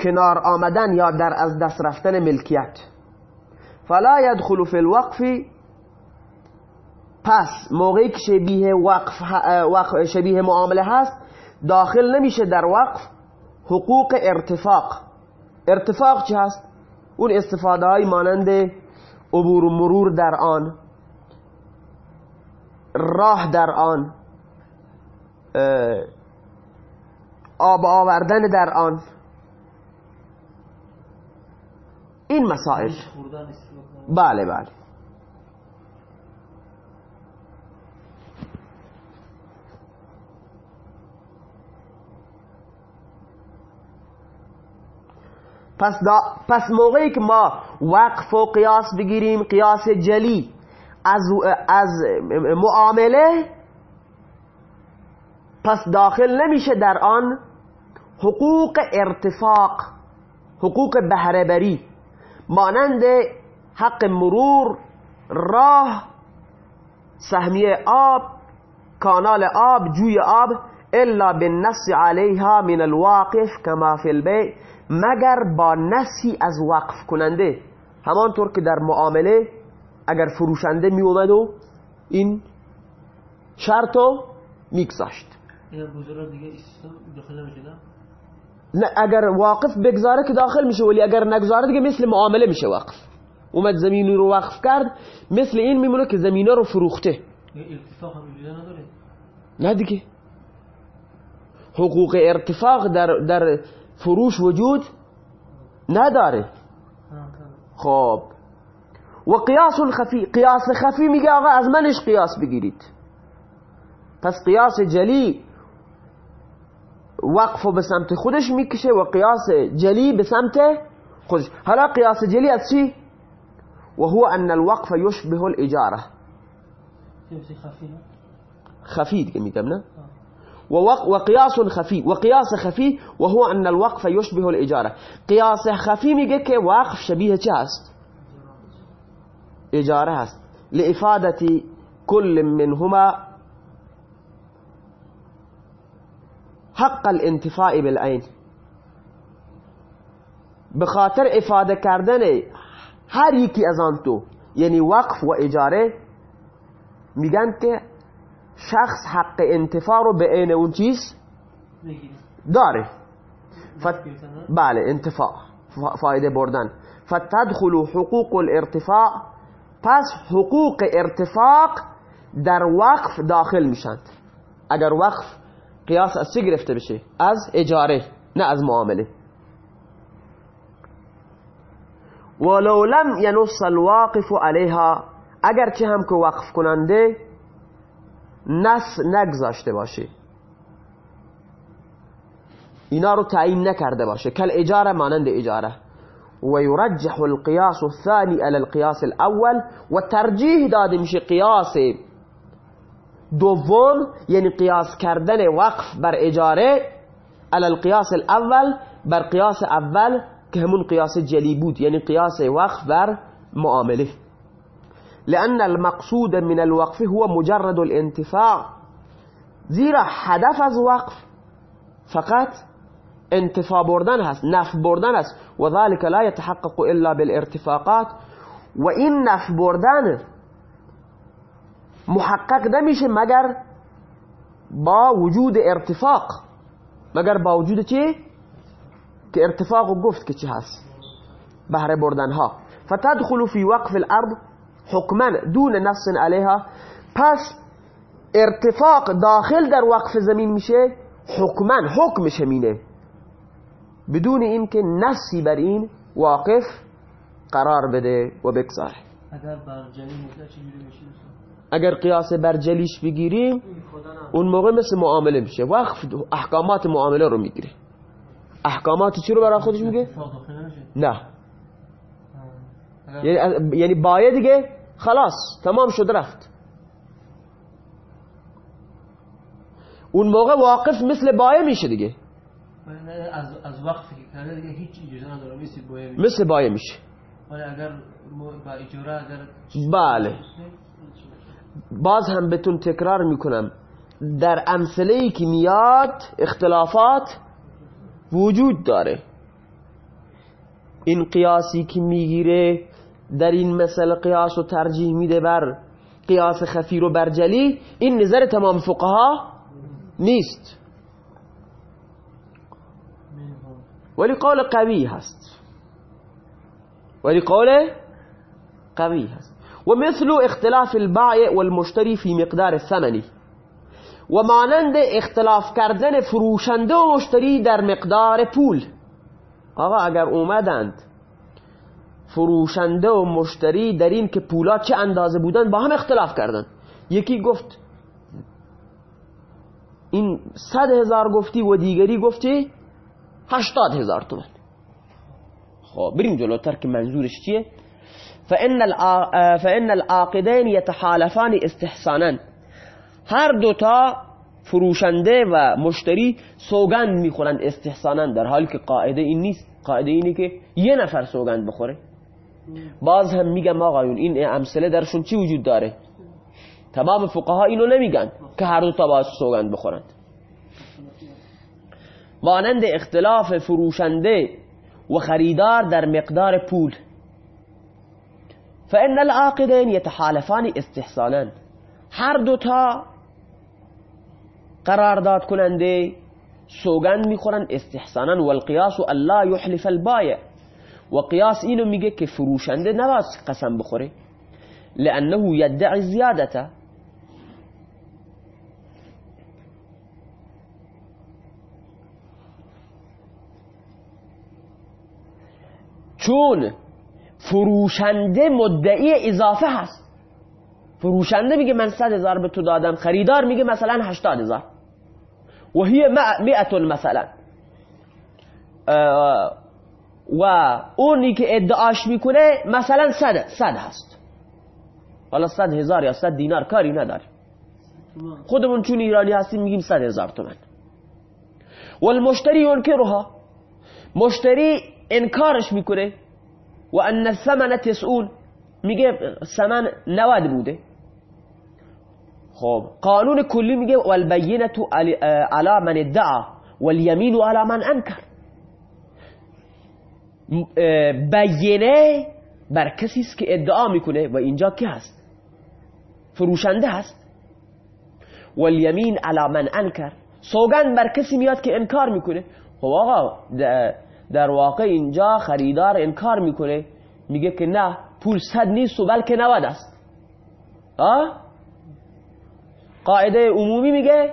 کنار آمدن یا در از دست رفتن ملکیت. فلا يدخل في الوقف. پس موقعی که شبیه وقف, شبیه معامله هست داخل نمیشه در وقف حقوق ارتفاق. ارتفاق چه هست؟ اون استفاده های مانند عبور و مرور در آن راه در آن آب آوردن در آن. این مسائل. بله بله. پس, دا پس موقعی که ما وقف و قیاس بگیریم قیاس جلی از, از معامله پس داخل نمیشه در آن حقوق ارتفاق حقوق بهرهبری. مانند حق مرور راه سهمیه آب کانال آب جوی آب الا بالنص علیها من الواقف کما فی البیع مگر با نسی از وقف کننده. همانطور که در معامله اگر فروشنده می اومد و این شرطو میگذاشت. نه؟ اگر واقف بگذاره که داخل میشه ولی اگر نگذاره دیگه مثل معامله میشه وقف اومد زمینی رو وقف کرد مثل این میمونه که زمینه رو فروخته. نه دیگه. حقوق ارتفاق در, در فروش وجود نداره. خب. و قیاس خفی قیاس خفی میگه آقا از منش قیاس بگیرید. پس قیاس جلی وقف به سمت خودش میکشه و قیاس جلی به سمت خودش. حالا قیاس جلی از چی؟ وهو ان الوقف يشبه الاجاره. خفی دیگه میگم نه؟ وقياس خفي وقياس خفي وهو أن الوقف يشبه الإجارة. قياس خفي میگه که وقف شبیه چه هست؟ اجاره هست. لإفادة كل منهما حق الانتفاع بالعين. بخاطر افاده کردن هر یکی از آن تو یعنی وقف و اجاره میگن که شخص حق انتفاع رو به عین اون چیز داره. فت... بله انتفاع فایده بردن. فتدخل حقوق الارتفاع پس حقوق ارتفاق در وقف داخل میشند اگر وقف قیاس از چه گرفته بشه؟ از اجاره نه از معامله. ولو لم ينص الواقف عليها اگر چه هم که وقف کننده نس نگذاشته باشه. اینا رو تعیین نکرده باشه. کل اجاره مانند اجاره. و یرجح القیاس الثاني على القیاس الأول و ترجیح داده میشه قیاس دوم یعنی قیاس کردن وقف بر اجاره على القیاس الأول بر قیاس اول که همون قیاس جلی بود یعنی قیاس وقف بر معامله. لأن المقصود من الوقف هو مجرد الانتفاع. زیرا هدف از وقف فقط انتفاع بردن هست نفع بردن هست و ذلك لا يتحقق إلا بالارتفاقات. و این نفع بردن محقق نمیشه مگر با وجود ارتفاق. مگر با وجود چی؟ که ارتفاق گفت که چی هست. بهره بردن ها فتدخل في وقف الأرض حکما دون نفس علیها. پس ارتفاق داخل در وقف زمین میشه حکما حکمش همینه. بدون اینکه نفسی بر این واقف قرار بده و بگذاره. اگر بر مدت چجوری میشه اگر قیاس بر جلیش بگیریم اون موقع مثل معامله میشه. وقف احکامات معامله رو می‌گیره. احکامات چی رو برای خودش میگه؟ نه. یعنی یعنی بایه دیگه خلاص تمام شد رفت. اون موقع واقف مثل بایه میشه دیگه. از از که کرده دیگه هیچ اجازه نداره میسی بویه میشه. مثل بایه میشه. ولی اگر با اجاره اگر بله. باز هم بهتون تکرار می‌کنم. در امثله ای که میاد اختلافات وجود داره. این قیاسی که می‌گیره در این مسئله قیاس و ترجیح میده بر قیاس خفیر و برجلی این نظر تمام فقها نیست. ولی قول قوی هست. ولی قول قوی هست. ومثل اختلاف البائع والمشتري في مقدار الثمن و مانند اختلاف کردن فروشنده و مشتری در مقدار پول. آقا اگر اومدند فروشنده و مشتری در این که پولات چه اندازه بودن با هم اختلاف کردن. یکی گفت این صد هزار گفتی و دیگری گفتی هشتاد هزار تومن خب بریم جلوتر که منظورش چیه؟ فإن. فإن العاقدين يتحالفان استحسانا. هر دوتا فروشنده و مشتری سوگند میخورند استحسانا در حالی که قاعدة این نیست. قاعدة اینه که یه نفر سوگند بخوره. باز هم میگم آقایون این امثله درشون چی وجود داره؟ تمام فقها اینو نمیگن که هر دوتا باز سوگند بخورند. مانند اختلاف فروشنده و خریدار در مقدار پول. فإن العاقدين يتحالفان استحسانا هر دوتا قرارداد کننده سوگند میخورن استحسانا والقیاس الا يحلف البایع و قیاس اینو میگه که فروشنده نباید قسم بخوره. لأنه يدعي زیادته چون فروشنده مدعی اضافه هست. فروشنده میگه من صد هزار به تو دادم خریدار میگه مثلا هشتاد هزار. و هی مئت مثلا. و اونی که ادعاش می‌کنه مثلا صد صد هست. حالا صد هزار یا صد دینار کاری نداره. خودمون چون ایرانی هستیم میگیم صد هزار تومن والمشتری ينكرها. مشتری انکارش می‌کنه. و ان الثمن تسعون. میگه ثمن 90 بوده. خب قانون کلی میگه والبینه علی من ادعا والیمین علی من انکر بینه بر کسی است که ادعا میکنه و اینجا کی هست؟ فروشنده هست. والیمین علی من انکر سوگند بر کسی میاد که انکار میکنه. خب آقا در واقع اینجا خریدار انکار می‌کنه. میگه که نه پول صد نیست و بلکه نود است. آه؟ قاعده عمومی میگه.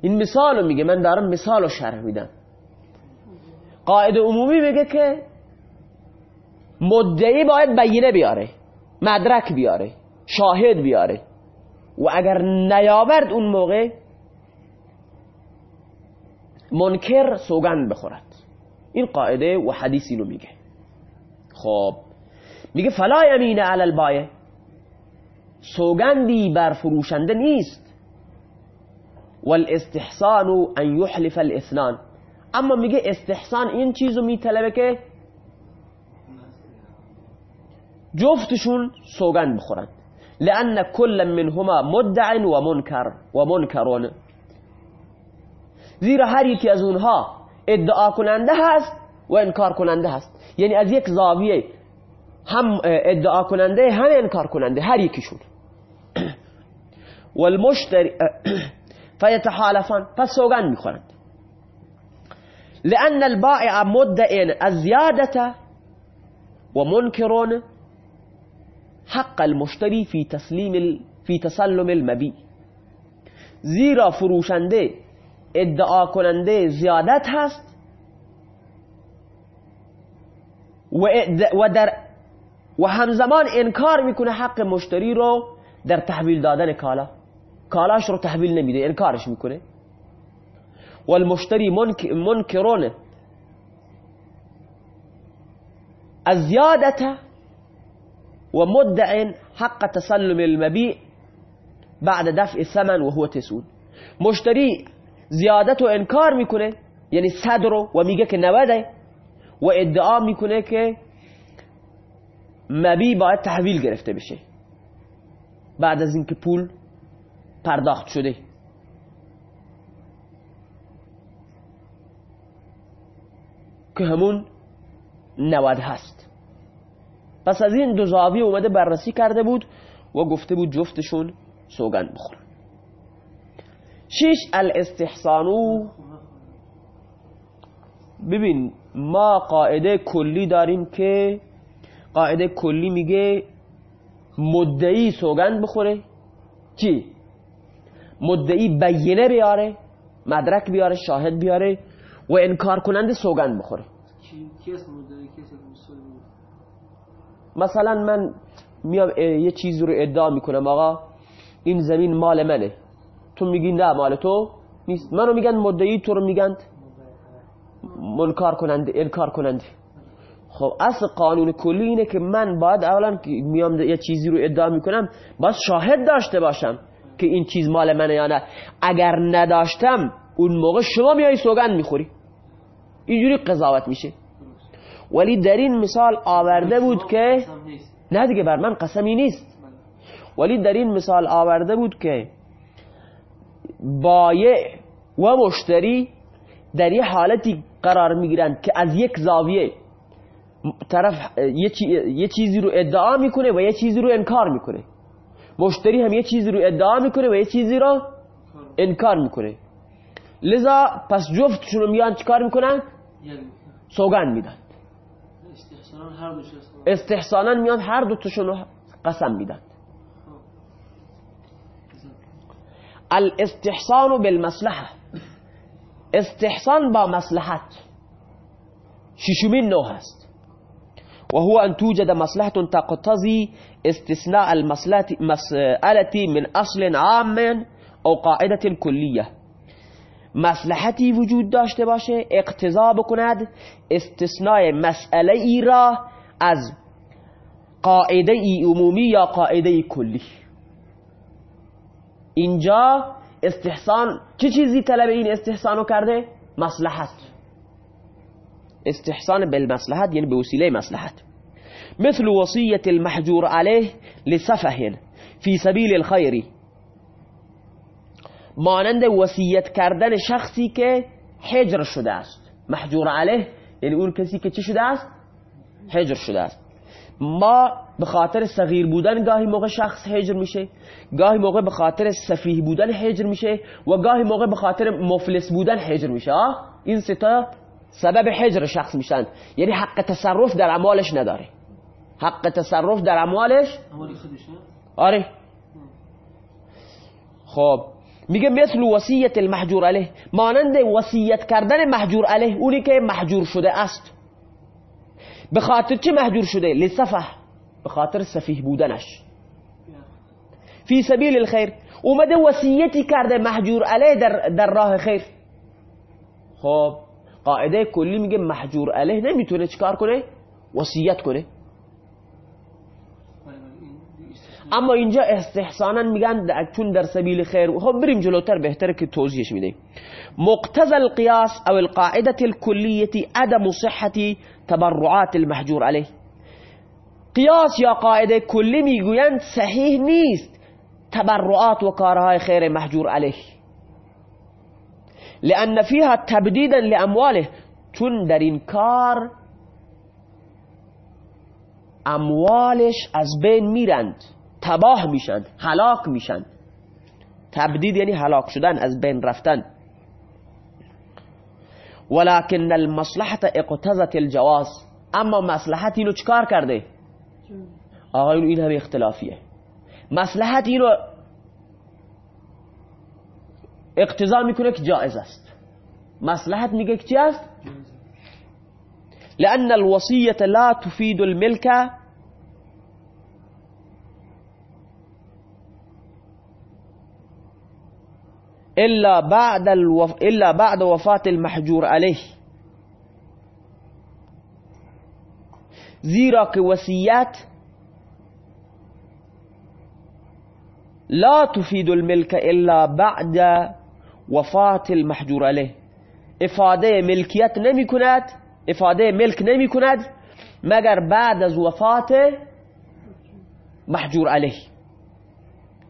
این مثالو میگه. من دارم مثالو شرح میدم. قاعده عمومی میگه که مدعی باید بینه بیاره مدرک بیاره شاهد بیاره. و اگر نیاورد اون موقع منکر سوگند بخورد. این قاعدة و حدیث اینو میگه خب. میگه فلا یمین علی البایع سوگندی بر فروشنده نیست. والاستحسان أن یحلف الاثنان. اما میگه استحسان این چیزو میطلبه که جفتشون سوگند بخورند لأن كل منهما مدع و منکر و منکرون. زیرا هر یکی از اونها ادعا کننده هست و انکار کننده هست یعنی از یک زاویه هم ادعا کننده هم انکار کننده هر یکیشون. والمشتری فیتحالفان پس سوگند میخورند. لأن البائع مدع الزيادة و منکر حق المشتری فی تسلیم ال... فی تسلم المبیع. زیرا فروشنده ادعا کننده زیادت هست و, و در و همزمان انکار میکنه حق مشتری رو در تحویل دادن کالا. کالاش رو تحویل نمیده انکارش میکنه. و المشتری منکرون. الزيادة ومدع حق تسلم المبيع بعد دفع الثمن وهو تسود مشتری زیادت و انکار می‌کنه. یعنی صد رو و میگه که نوده و ادعا می‌کنه که مبی باید تحویل گرفته بشه. بعد از اینکه پول پرداخت شده. که همون نود هست. پس از این دو زاویه اومده بررسی کرده بود و گفته بود جفتشون سوگند بخورن. شیش الاستحسانو ببین ما قاعده کلی داریم که قاعده کلی میگه مدعی سوگند بخوره. چی؟ مدعی بینه بیاره مدرک بیاره شاهد بیاره و انکار کننده سوگند بخوره. مثلا من میام یه چیز رو ادعا می‌کنم آقا. این زمین مال منه. تو میگی نه مال تو نیست. منو میگن مدعی تو رو میگن منکار کننده انکار کننده. خب اصل قانون کلی اینه که من باید اولا که میام یه چیزی رو ادعا می‌کنم باید شاهد داشته باشم که این چیز مال منه یا نه. اگر نداشتم اون موقع شما میای سوگند می‌خوری. اینجوری قضاوت میشه. ولی در این مثال آورده بود که نه دیگه بر من قسمی نیست. ولی در این مثال آورده بود که بایع و مشتری در یه حالتی قرار می‌گیرند که از یک زاویه طرف یه چیزی رو ادعا می‌کنه و یه چیزی رو انکار می‌کنه. مشتری هم یه چیزی رو ادعا می‌کنه و یه چیزی رو انکار می‌کنه. لذا پس جفتشون رو میان چیکار می‌کنن؟ سوگند میدن. استحسانا میان هر دو تاشون رو قسم میدن. الاستحسان بالمصلحة. استحسان با مصلحت. ششمین نوع هست. وهو أن توجد مصلحة تقتضي استثناء المسألة من أصل عام أو قاعدة كلية. مصلحتی وجود داشته باشه اقتضا بکند استثناء مسئله ای را از قاعدة عمومی یا قاعدة کلی. اینجا استحسان چه چیزی طلب این استحسانو کرده؟ مصلحت. استحسان بالمصلحت یعنی به وسیله مصلحت. مثل وصية المحجور عليه لسفه في سبيل الخير مانند وصیت کردن شخصی که حجر شده است. محجور علیه یعنی اون کسی که چی شده است؟ حجر شده است. ما به خاطر صغیر بودن گاهی موقع شخص حجر میشه گاهی موقع به خاطر سفیه بودن حجر میشه و گاهی موقع به خاطر مفلس بودن حجر میشه. آه؟ این ستا سبب حجر شخص میشن. یعنی حق تصرف در اموالش نداره. حق تصرف در اموالش آره. خب میگه مثل وصیت المحجور علیه. مانند وصیت کردن محجور علیه اونی که محجور شده است. به خاطر چه محجور شده؟ لصفه به خاطر سفیه بودنش. فی سبیل الخیر. اومده وصیتی کرده محجور علیه در, در راه خیر. خب قاعدة کلی میگه محجور علیه نمیتونه چیکار کنه؟ وصیت کنه. اما اینجا استحسانا میگن چون در سبیل خیر خب بریم جلوتر بهتره که توضیحش میده مقتضى القياس أو القاعدة الكلية عدم صحة تبرعات المحجور عليه. قیاس یا قاعدة کلی میگویند صحیح نیست تبرعات و کارهای خیر محجور علیه لأن فيها تبديدا لأمواله. چون در این کار أموالش از بین میرند تباه میشن هلاک میشن تبدید یعنی هلاک شدن از بین رفتن. ولكن المصلحة اقتضت الجواز. أما مسلحت اینو چکار کرده آقایون این همه اختلافیه مسلحت اینو اقتضا میکنه که جائز است. مسلحت میگه که چی است لأن الوصية لا تفيد الملك إلا بعد, الوف... إلا بعد وفاة المحجور عليه. که وصیت لا تفید الملك إلا بعد وفات المحجور عليه. إفادة ملکیت نمی کند إفادة ملک نمی کند مگر بعد از وفات محجور علیه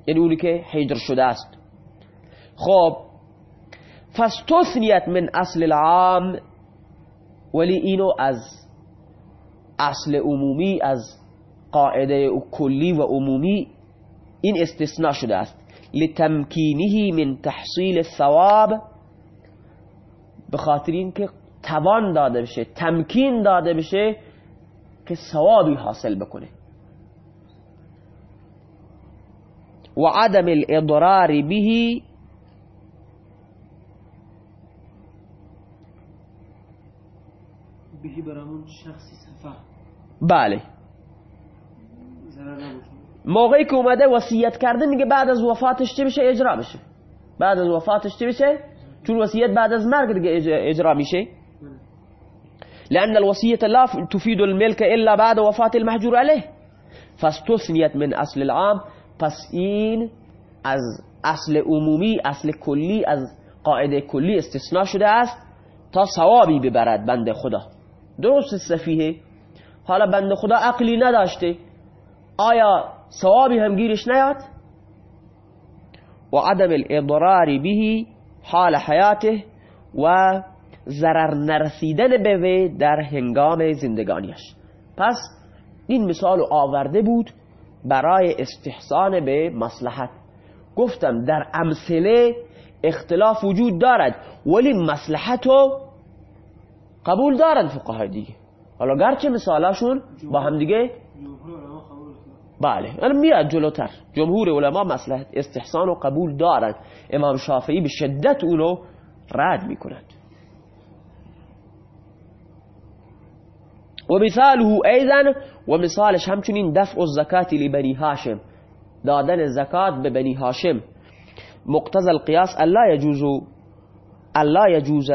یعنی اونی که حجر شده است خب. فاستثنیت من اصل العام ولی اینو از اصل عمومی از قاعده کلی و عمومی این استثناء شده است. لتمکینه من تحصیل الثواب به خاطر اینکه توان داده بشه تمکین داده بشه که ثوابی حاصل بکنه. و عدم الاضرار به بهی برامون شخصی صفا. بله. موقعی که اومده وصیت کرده میگه بعد از وفاتش چه بشه اجرا بشه بعد از وفاتش چه بشه چون وصیت بعد از مرگ دیگه اج- اجرا میشه. لأن الوصية لا تفيد الملك إلا بعد وفاة المحجور عليه فاستثنيت من أصل العام پس این از اصل عمومی اصل کلی از قاعده کلی استثناء شده است تا ثوابی ببرد بنده خدا. درست سفیه حالا بنده خدا عقلی نداشته. آیا ثوابی هم گیرش نیاد؟ و عدم الاضرار به حال حیاته و ضرر نرسیدن به وی در هنگام زندگانیش. پس این مثال آورده بود برای استحسان به مصلحت. گفتم در امثله اختلاف وجود دارد ولی مصلحت رو قبول دارد فقهای دیگه. حالا گرچه مثالاشون با هم دیگه بله. الان میاد جلوتر. جمهور علما مصلحت استحسان و قبول دارند امام شافعی به شدت اونو رد میکند. و مثاله ایضا و مثالش همچنین دفع الزکات لبنی هاشم. دادن زکات به بنی هاشم. مقتضى القياس الا يجوز الا يجوز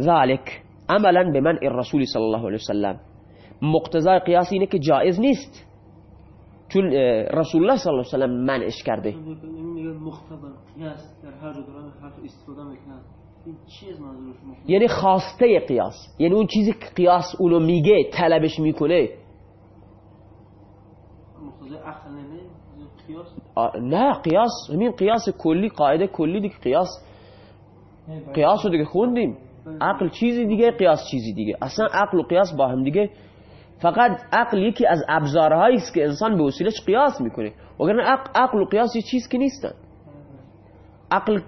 ذلك عملا بمنع الرسول صلی الله علیه وسلم. مقتضای قیاس اینه که جایز نیست. چون رسول الله صلی الله علیه وسلم منعش کرده. یعنی خواسته قیاس. یعنی اون چیزی که قیاس اونو میگه طلبش می‌کنه. نه قیاس. آ، نه قیاس. همین قیاس کلی قاعده کلی دیگه قیاس. قیاس رو دیگه خوندیم. عقل چیزی دیگه قیاس چیزی دیگه. اصلا عقل و قیاس با هم دیگه. فقط عقل یکی از ابزارهایی است که انسان به وسیلش قیاس می‌کنه. وگرنه عق- عقل و قیاس یه چیز که نیستن. عقل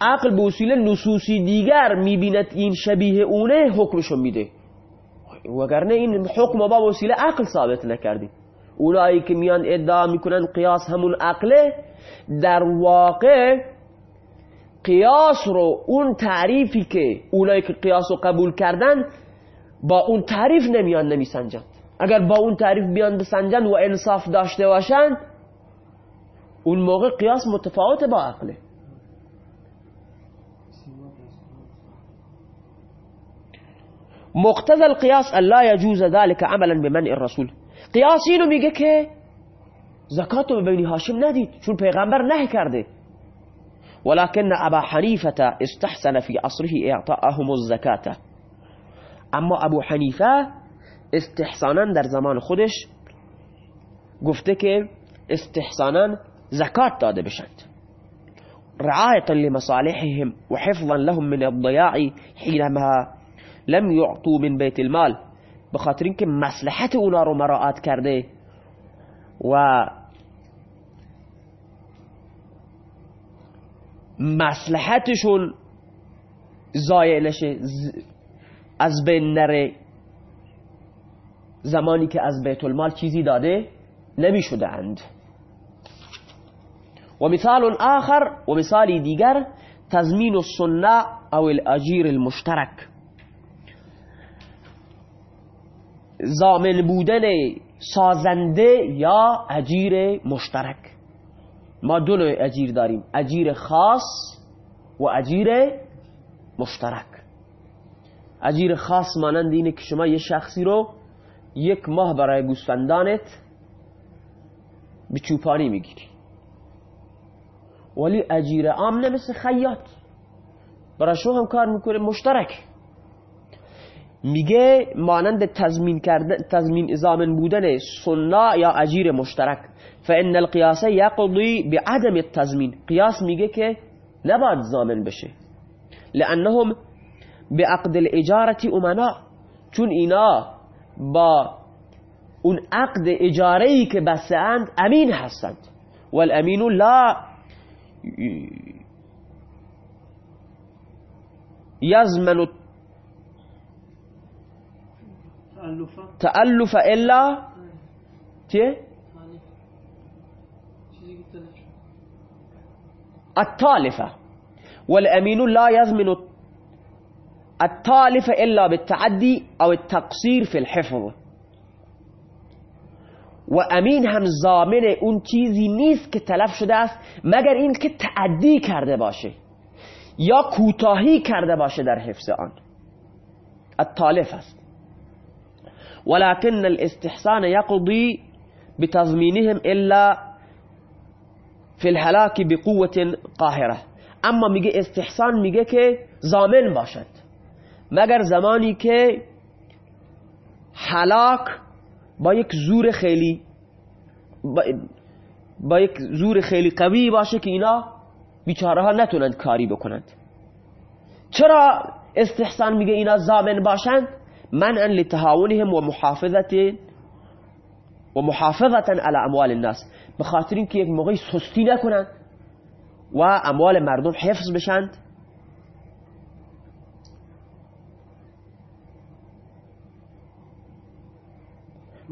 عقل به وسیله نصوصی دیگر می‌بیند این شبیه اونه حکمشو میده. وگرنه این حکم با وسیله عقل ثابت نکردیم اونایی که میان ادعا می‌کنن قیاس همون عقله در واقع قیاس رو اون تعریفی که اونایی که قیاس رو قبول کردن با اون تعریف نمیان نمیسنجند اگر با اون تعریف بیان بسنجند و انصاف داشته باشند اون موقع قیاس متفاوت با عقله. مقتضى القياس الا يجوز ذلك عملا بمنع الرسول. قیاس اینو میگه که زکات به بنی هاشم ندید چون پیغمبر نه کرده. ولكن أبا حنیفه استحسن في عصره إعطاءهم الزکات أما أبو حنیفه استحسانا در زمان خودش گفته که استحسانا زکات داده بشند. رعاية لمصالحهم وحفظا لهم من الضياع حينما لم يعطوا من بيت المال بخاطر اینکه مصلحت اونا رو مراعات کرده و مصلحتشون ضایع نشه ز- از بین نره. زمانی که از بیت المال چیزی داده نمی شده اند و مثال آخر و مثالی دیگر تضمین السنة او الاجیر المشترک. زامن بودن سازنده یا اجیر مشترک. ما دو نوع اجیر داریم. اجیر خاص و اجیر مشترک. اجیر خاص مانند اینه که شما یه شخصی رو یک ماه برای گوسفندانت به چوپانی می‌گیری. ولی اجیر عام نه مثل خیاط. برای شما هم کار می‌کنه مشترک. میگه مانند تضمین کرده تضمین ازامن بودن سنا یا اجیر مشترک. فإن القیاس یقضی بعدم التضمین قیاس میگه که نباید زامن بشه لأنهم بعقد الإجارة أمنا. چون اینا با اون عقد اجاره که اند امین هستند. والامین لا یزمن تألف إلا چه؟ التالفة والأمين لا يزمن التالف إلا بالتعدي أو التقصير في الحفظ. و امین هم زامن اون چیزی نیست که تلف شده است مگر این که تعدی کرده باشه یا کوتاهی کرده باشه در حفظ آن. التالف است. ولكن الاستحسان يقضي بتضمينهم إلا في الهلاك بقوة قاهرة. أما میگه استحسان میگه که زامن باشد. مگر زمانی که هلاک با یک زور خیلی با, یک زور خیلی قوی باشه که اینا بیچاره ها نتونند کاری بکنند چرا استحسان میگه اینا زامن باشند؟ منعا لتهاونهم و محافظت و محافظتا على أموال الناس. به خاطر اینکه یک موقعی سستی نکنند و اموال مردم حفظ بشند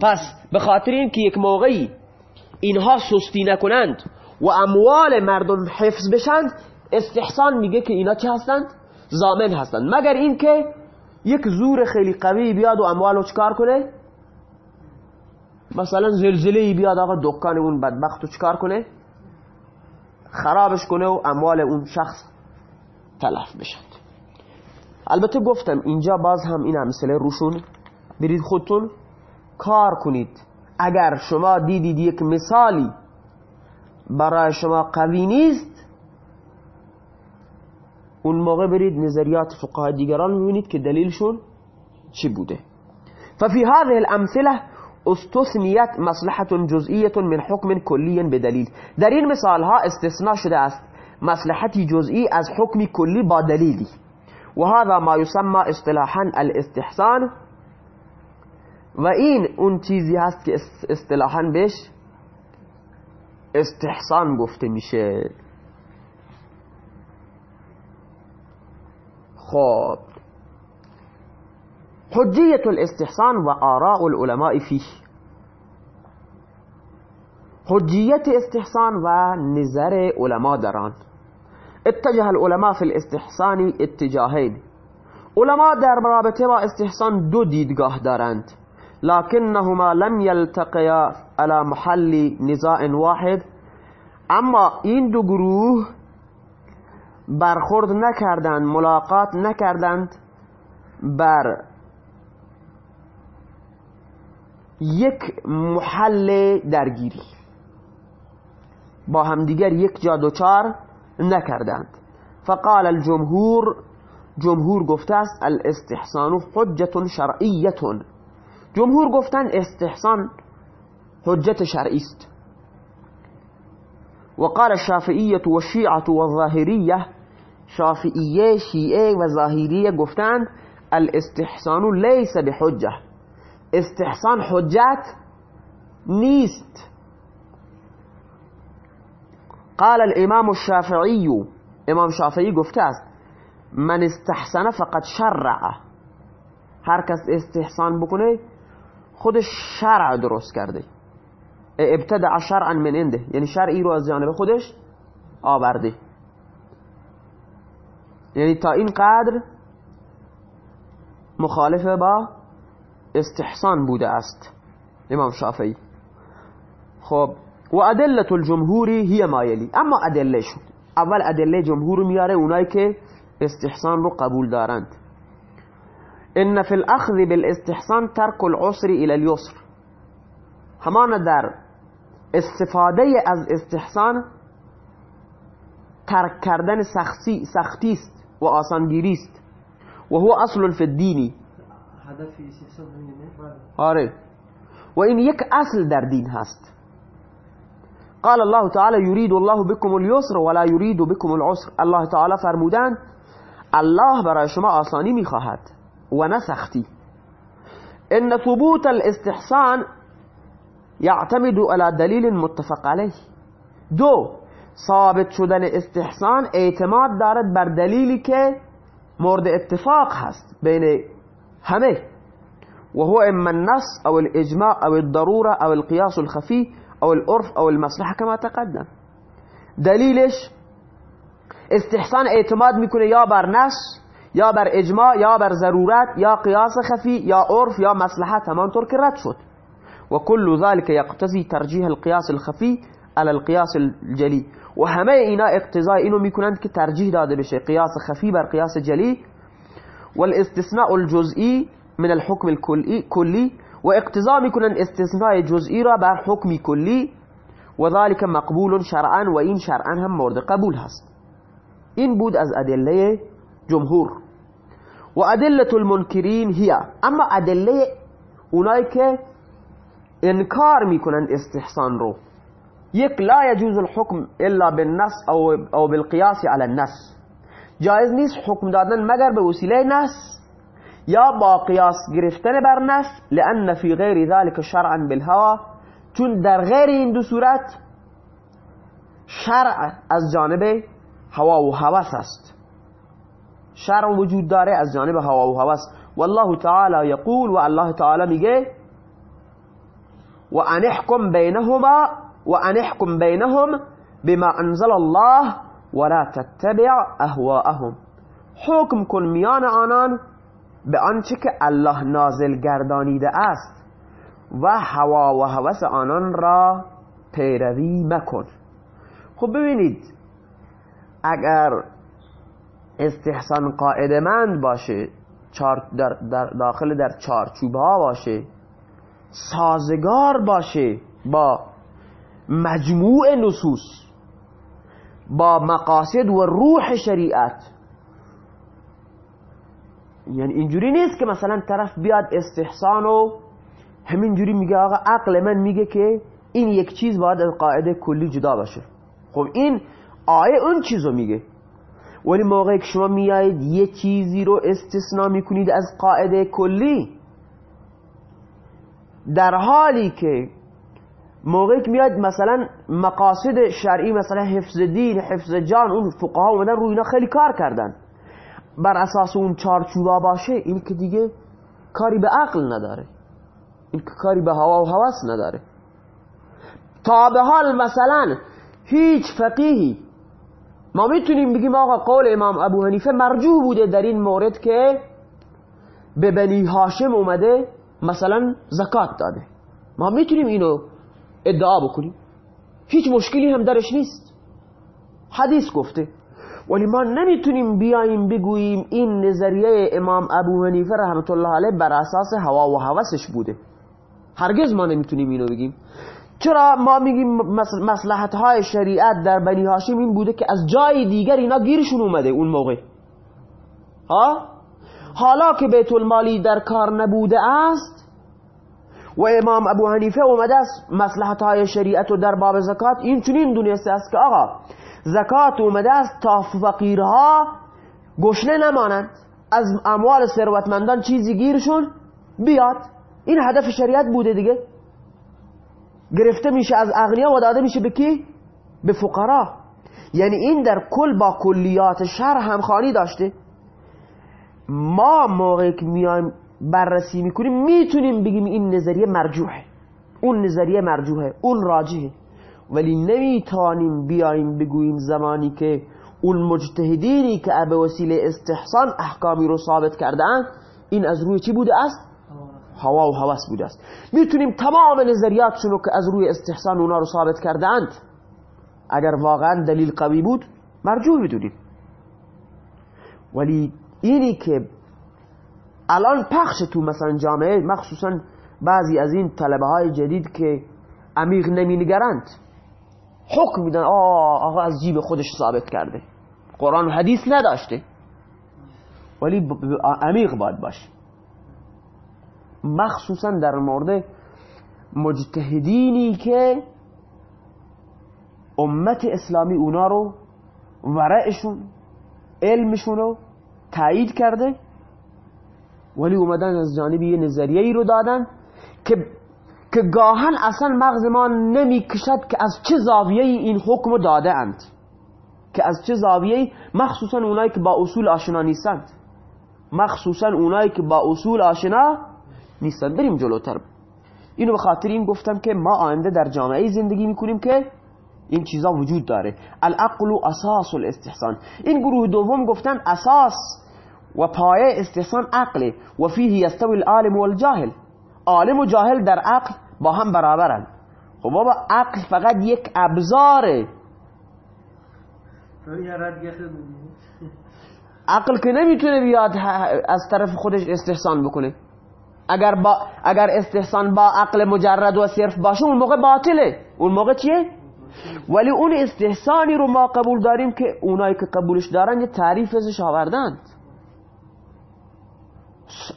پس به خاطر اینکه یک موقعی اینها سستی نکنند و اموال مردم حفظ بشند استحسان میگه که اینا چه هستند؟ زامن هستند مگر اینکه یک زور خیلی قوی بیاد و اموالو چکار کنه؟ مثلا زلزله بیاد آقا دکان اون بدبخت رو چکار کنه؟ خرابش کنه و اموال اون شخص تلف بشند البته گفتم اینجا باز هم این امثله روشون. برید خودتون کار کنید. اگر شما دیدید یک مثالی برای شما قوی نیست اون موقع برید نظریات فقهای دیگران می‌بینید که دلیلشون چی بوده. ففي هذه الامثله استثنیت مصلحة جزئیه من حکم کلی بدلیل. در این مثال ها استثناء شده است. مصلحتی جزئی از حکمی کلی با دلیلی. و هذا ما يسمى اصطلاحا الاستحسان. و این اون چیزی هست که اصطلاحا بهش استحسان گفته میشه. خب. حجیت الاستحسان و آراء العلماء فیه حجیت استحسان و نظر علماء دران. اتجه العلماء في الاستحسان اتجاهین علماء در رابطه با استحسان دو دیدگاه دارند. لكنهما لم يلتقيا على محل نزاع واحد. اما این دو گروه برخورد نکردند ملاقات نکردند بر یک محل درگیری. با همدیگر یک جا دوچار نکردند. فقال الجمهور جمهور گفته است الاستحسان حجت شرعیت جمهور گفتن استحسان حجت شرعی است. وقال الشافعية والشيعة شافعیه شیعه و ظاهریه گفتن الاستحسان ليس بحجه استحسان حجت نیست. قال الامام الشافعي امام شافعی گفته است من استحسن فقط شرع. هر کس استحسان بکنه خودش شرع درست کرده. ابتدع شرعا من انده یعنی شرعی رو از جانب خودش آورده. یعنی تا این قدر مخالف با استحسان بوده است. امام شافعی خب و ادلت الجمهوری هی مایلی أما أدلة شد أول أدلة جمهور میاره اونایی که استحسان رو قبول دارند. إن فی الأخذ بالاستحسان ترک العسر إلى اليسر. همان در استفاده از استحسان ترک کردن سختی است و آسانگیری است. و هو اصل فی الدینی آره. و این یک اصل در دین هست. قال الله تعالی یرید الله بكم اليسر ولا يريد بكم العسر. الله تعالی فرمودن الله برای شما آسانی میخواهد و ان ثبوت الاستحسان يعتمد على دلیل متفق علیه. دو ثابت شدن استحسان اعتماد دارد بر دلیلی که مورد اتفاق هست بین همه. وهو إما النص أو الإجماع أو الضرورة أو القياس الخفي أو العرف أو المصلحة كما تقدم. دلیلش استحسان اعتماد میکنه یا بر نص یا بر اجماع یا بر ضرورت یا قیاس خفی یا عرف یا مصلحت همانطور که رد شد. و كل ذلك يقتضي ترجیح القياس الخفي على القياس الجلي. و همه اینا اقتضای اینو میکنند که ترجیح داده بشه قیاس خفی بر قیاس جلی والاستثناء الجزئی من الحكم الكلي واقتضاء میکنند استثناء جزئی را بر حکم کلی و ذلك مقبول شرعا و این شرعا هم مورد قبول هست. این بود از ادله جمهور. و ادله المنکرین اما ادله اونایی که انکار میکنند استحسان رو. یک لا يجوز الحكم الا بالنص أو أو بالقياس على النص. جایز نیست حکم دادن مگر به وسیله نص یا با قیاس گرفتن بر نص لأن فی غیر ذلك شرعا بالهوا چون در غیر این دو صورت شرع از جانب هوا و هوس است. شرع وجود داره از جانب هوا و هوس. والله تعالی یقول و الله تعالی میگه و انحکم بینهما و انحکم بینهم بما انزل الله ولا تتبع اهواءهم حکم کن میان آنان به آنچه که الله نازل گردانیده است و هوا و هوس آنان را پیروی مکن. خب ببینید اگر استحسان قاعدمند باشه در, در داخل در چارچوب ها باشه سازگار باشه با مجموع نصوص با مقاصد و روح شریعت. یعنی اینجوری نیست که مثلا طرف بیاد استحسان و همینجوری میگه آقا عقل من میگه که این یک چیز باید از قاعده کلی جدا باشه. خب این آیه اون چیزو میگه. ولی موقعی که شما میایید یه چیزی رو استثناء می‌کنید از قاعده کلی در حالی که موقعی که میاد مثلا مقاصد شرعی مثلا حفظ دین حفظ جان اون فقها اومدن روی اینا خیلی کار کردن. بر اساس اون چارچوبا باشه این که دیگه کاری به عقل نداره. این که کاری به هوا و هوس نداره. تا به حال مثلا هیچ فقیهی ما می‌تونیم بگیم آقا قول امام ابو حنیفه مرجوع بوده در این مورد که به بنی هاشم اومده مثلا زکات داده. ما می‌تونیم اینو ادعا بکنیم هیچ مشکلی هم درش نیست. حدیث گفته ولی ما نمی‌تونیم بیاییم بگوییم این نظریه امام ابو حنیفه رحمت الله علیه بر اساس هوا و هوسش بوده. هرگز ما نمی‌تونیم اینو بگیم. چرا ما میگیم مصلحت های شریعت در بنی هاشم این بوده که از جای دیگر اینا گیرشون اومده اون موقع؟ ها؟ حالا که بیت المالی در کار نبوده است و امام ابو حنیفه اومده است مصلحت های شریعت و در باب زکات این چنین دونسته است که آقا زکات اومده است تا فقیرها گشنه نمانند. از اموال ثروتمندان چیزی گیرشون بیاد. این هدف شریعت بوده دیگه. گرفته میشه از اغنیا و داده میشه به کی؟ به فقرا. یعنی این در کل با کلیات شهر همخانی داشته. ما موقعی که میایم بررسی می‌کنیم می‌تونیم بگیم این نظریه مرجوحه. اون نظریه مرجوحه اون راجحه. ولی نمی‌توانیم بیایم بگوییم زمانی که اون مجتهدینی که به وسیله استحسان احکامی رو ثابت کردن این از روی چی بوده است؟ هوا و هوس بوده است. می‌تونیم تمام نظریاتشون رو که از روی استحسان اونا رو ثابت کردند اگر واقعا دلیل قوی بود مرجوع بدونیم ولی اینی که الان پخش تو مثلا جامعه مخصوصا بعضی از این طلبه های جدید که عمیق نگرند حکم میدن آقا از جیب خودش ثابت کرده. قرآن و حدیث نداشته. ولی عمیق باید باشه. مخصوصا در مورد مجتهدینی که امت اسلامی اونا رو ورعشون علمشون رو تایید کرده. ولی اومدن از جانبی یه نظریه ای رو دادن که که گاهن اصلا مغز ما نمی‌کشد که از چه زاویه این حکم رو داده اند. که از چه زاویه مخصوصا اونایی که با اصول آشنا نیستند. مخصوصا اونایی که با اصول آشنا نیستند. بریم جلوتر. اینو به خاطر این گفتم که ما آینده در جامعه زندگی می‌کنیم که این چیزا وجود داره. العقل و اساس الاستحسان. این گروه دوم گفتن اساس و پایه استحسان عقل و فیه یستوی العالم والجاهل. عالم و جاهل در عقل با هم برابرن. خب بابا عقل فقط یک ابزاره عقل که نمی‌تونه بیاد از طرف خودش استحسان بکنه. اگر, با اگر استحسان با عقل مجرد و صرف باشه اون موقع باطله. اون موقع چیه؟ ولی اون استحسانی رو ما قبول داریم که اونایی که قبولش دارن یه تعریف ازش آوردند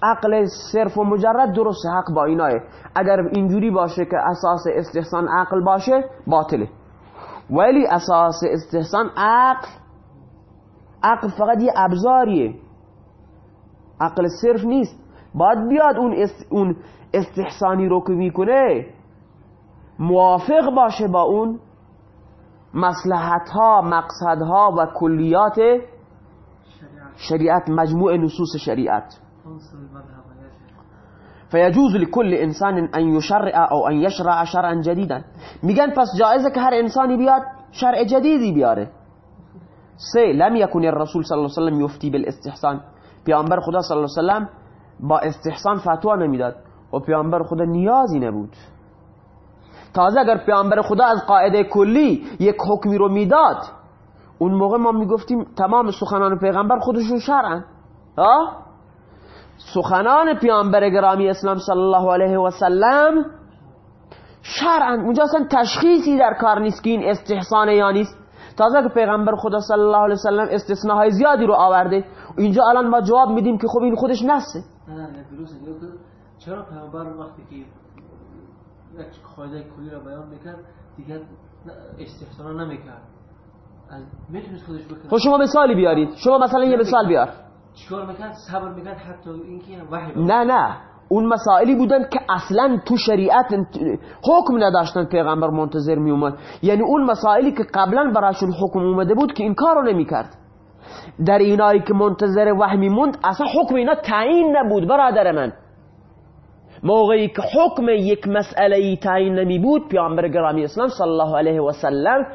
عقل صرف و مجرد درست حق با ایناه اگر اینجوری باشه که اساس استحسان عقل باشه باطله. ولی اساس استحسان عقل عقل فقط یه ابزاریه. عقل صرف نیست. باید بیاد اون, اون استحسانی رو که می‌کنه موافق باشه با اون مسلحت ها مقصد ها و کلیات شریعت مجموع نصوص شریعت. فيجوز لكل انسان ان يشرع او ان يشرع شرعا جديدا. میگن پس جایزه که هر انسانی بیاد شرع جدیدی بیاره. سه لم يكن الرسول صلی الله علیه وسلم یفتی بالاستحسان. پیامبر خدا صلی الله علیه وسلم با استحسان فتوا نمی‌داد و پیامبر خدا نیازی نبود. تازه اگر پیامبر خدا از قاعده کلی یک حکمی رو می‌داد اون موقع ما می‌گفتیم تمام سخنان پیغمبر خودشون شرعن. ها سخنان پیامبر گرامی اسلام صلی الله علیه و سلم شرعا اونجا اصلا تشخیصی در کار نیست که این استحسان یا نیست. تازه که پیغمبر خدا صلی الله علیه و سلم استثناهای زیادی رو آورده. اینجا الان ما جواب میدیم که خب این خودش نسه چرا پیغمبر وقتی که یک قاعده کلی رو بیان می‌کرد دیگر استحسان نمی‌کرد؟ خب شما مثالی بیارید. شما مثلا یه مثال بیار. چیکار می‌کرد؟ صبر می‌کرد حتی اینکه وحی نه نه. اون مسائلی بودن که اصلا تو شریعت حکم نداشتن پیغمبر منتظر می اومد یعنی اون مسائلی که قبلا براشون حکم اومده بود که این کارو نمی‌کرد. در اینایی که منتظر وحی موند اصلا حکم اینا تعیین نبود برادر من. موقعی که حکم یک مسئله تعیین نمی بود پیامبر گرامی اسلام صلی الله علیه و سلم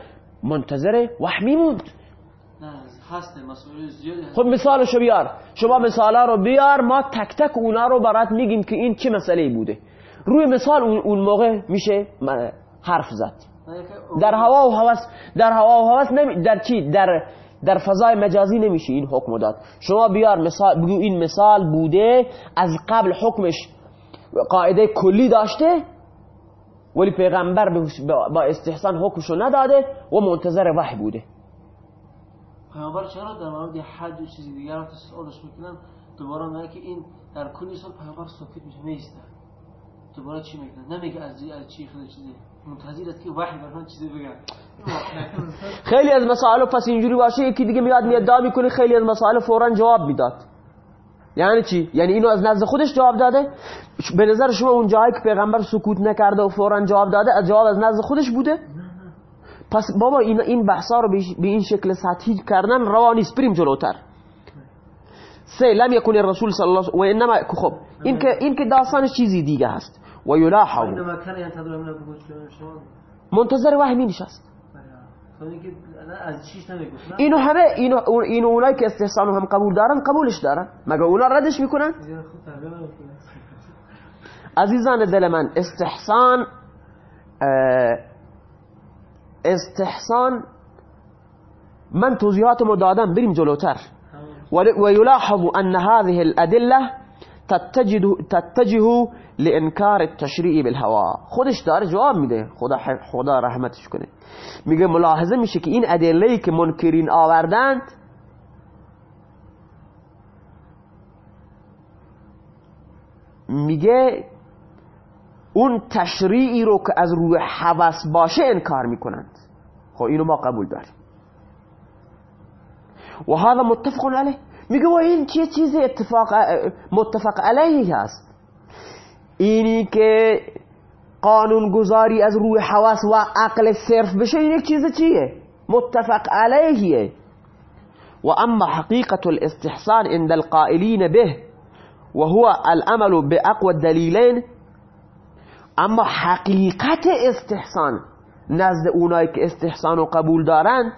منتظر وحی موند خب مثالشو بیار. شما مثالا رو بیار ما تک تک اونا رو برات میگیم که این چه مسئله بوده. روی مثال اون موقع میشه حرف زد. در هوا و هوس در هوا و هوس نمی در چی؟ در در فضای مجازی نمیشه این حکم داد. شما بیار مثال بگو این مثال بوده از قبل حکمش قاعده کلی داشته ولی پیغمبر با استحسان حکمشو نداده و منتظر وحی بوده. پیامبر چرا در مورد حج و چیزی دیگر وقتی سوالش می‌کنن دوباره میگه که این در کلی سال پیامبر ساکت میشه میسته دوباره چی می‌کنه نمیگه از از چی خود چیزی. منتظر است که وحی برام چیزی بگن. خیلی از مسائل پس اینجوری باشه یکی دیگه میاد میاد می‌کنه خیلی از مسائل فورا جواب می‌داد. یعنی چی؟ یعنی اینو از نزد خودش جواب داده؟ به نظر شما اون جایی که پیغمبر سکوت نکرده و فورا جواب داده از جواب از نزد خودش بوده؟ پس بابا این این بحثا رو به این شکل سطحی کردن روا نیست. بریم جلوتر. سه لم يكن الرسول صلی الله و انما خب این که این که داستان چیزی دیگه هست. و یلاحظ شما منتظر وحی می نشست خب اینو همه اینو اینو اونایی که استحسان رو هم قبول دارن قبولش دارن. مگه اونا ردش می‌کنن. عزیزان دل من استحسان استحسان من توضیحاتمو دادم بریم جلوتر. ويلاحظ أن هذه الأدلة تتجه, تتجه لإنكار التشريع بالهواء خودش داره جواب میده. خدا, خدا رحمتش کنه. میگه ملاحظه میشه که این ادله که منکرین آوردند میگه اون تشریعی رو که از روی حوث باشه انکار می‌کنند. خب اینو ما قبول داریم. و هذا متفق علیه. میگه و این چه چیز اتفاق متفق علیه هست؟ اینی که قانون گذاری از روی حواس و عقل صرف بشه این یک چیز چیه؟ متفق علیه و اما حقیقة الاستحسان عند القائلين به وهو العمل بأقوى الدليلين اما حقیقت استحسان نزد اونایی که استحسان و قبول دارند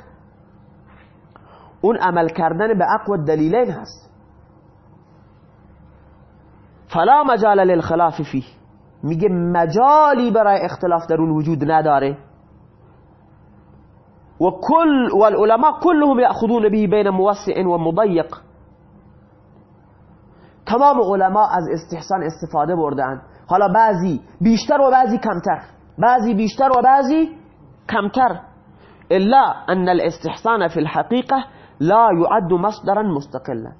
اون عمل کردن به اقوى دلیلین هست. فلا مجال للخلاف فيه میگه مجالی برای اختلاف در اون وجود نداره. و کل والعلماء كلهم يأخذون به بين موسع و مضيق تمام علما از استحسان استفاده بردن حالا بعضی بیشتر و بعضی کمتر. بعضی بیشتر و بعضی کمتر. الا ان الاستحسان في الحقيقة لا يعد مصدرا مستقلا.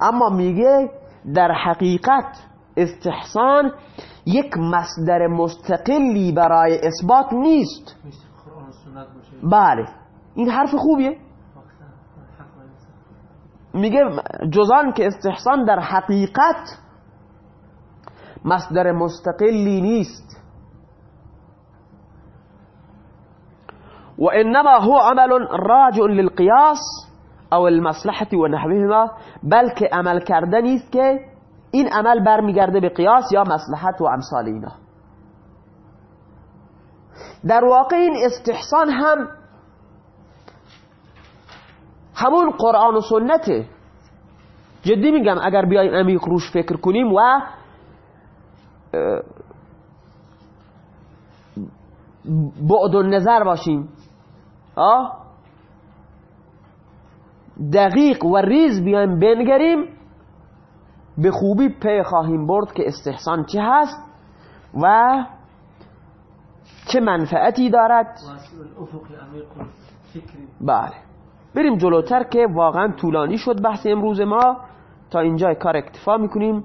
اما میگه در حقیقت استحسان یک مصدر مستقلی برای اثبات نیست. بله. این حرف خوبیه. میگه جزان که استحسان در حقیقت مصدر مستقلی نیست و انما هو عمل راجع للقياس أو المصلحة و نحوهما بلکه عمل کردنی است که این عمل برمیگرده به قیاس یا مصلحت و امثال اینا. در واقع این استحسان هم همون قرآن و سنته. جدی میگم اگر بیایم عمیق روش فکر کنیم و بعد و نظر باشیم. آه؟ دقیق و ریز بیایم بنگریم. به خوبی پی خواهیم برد که استحسان چه هست و چه منفعتی دارد. بله. بریم جلوتر که واقعا طولانی شد بحث امروز ما. تا اینجا کار اکتفا می‌کنیم.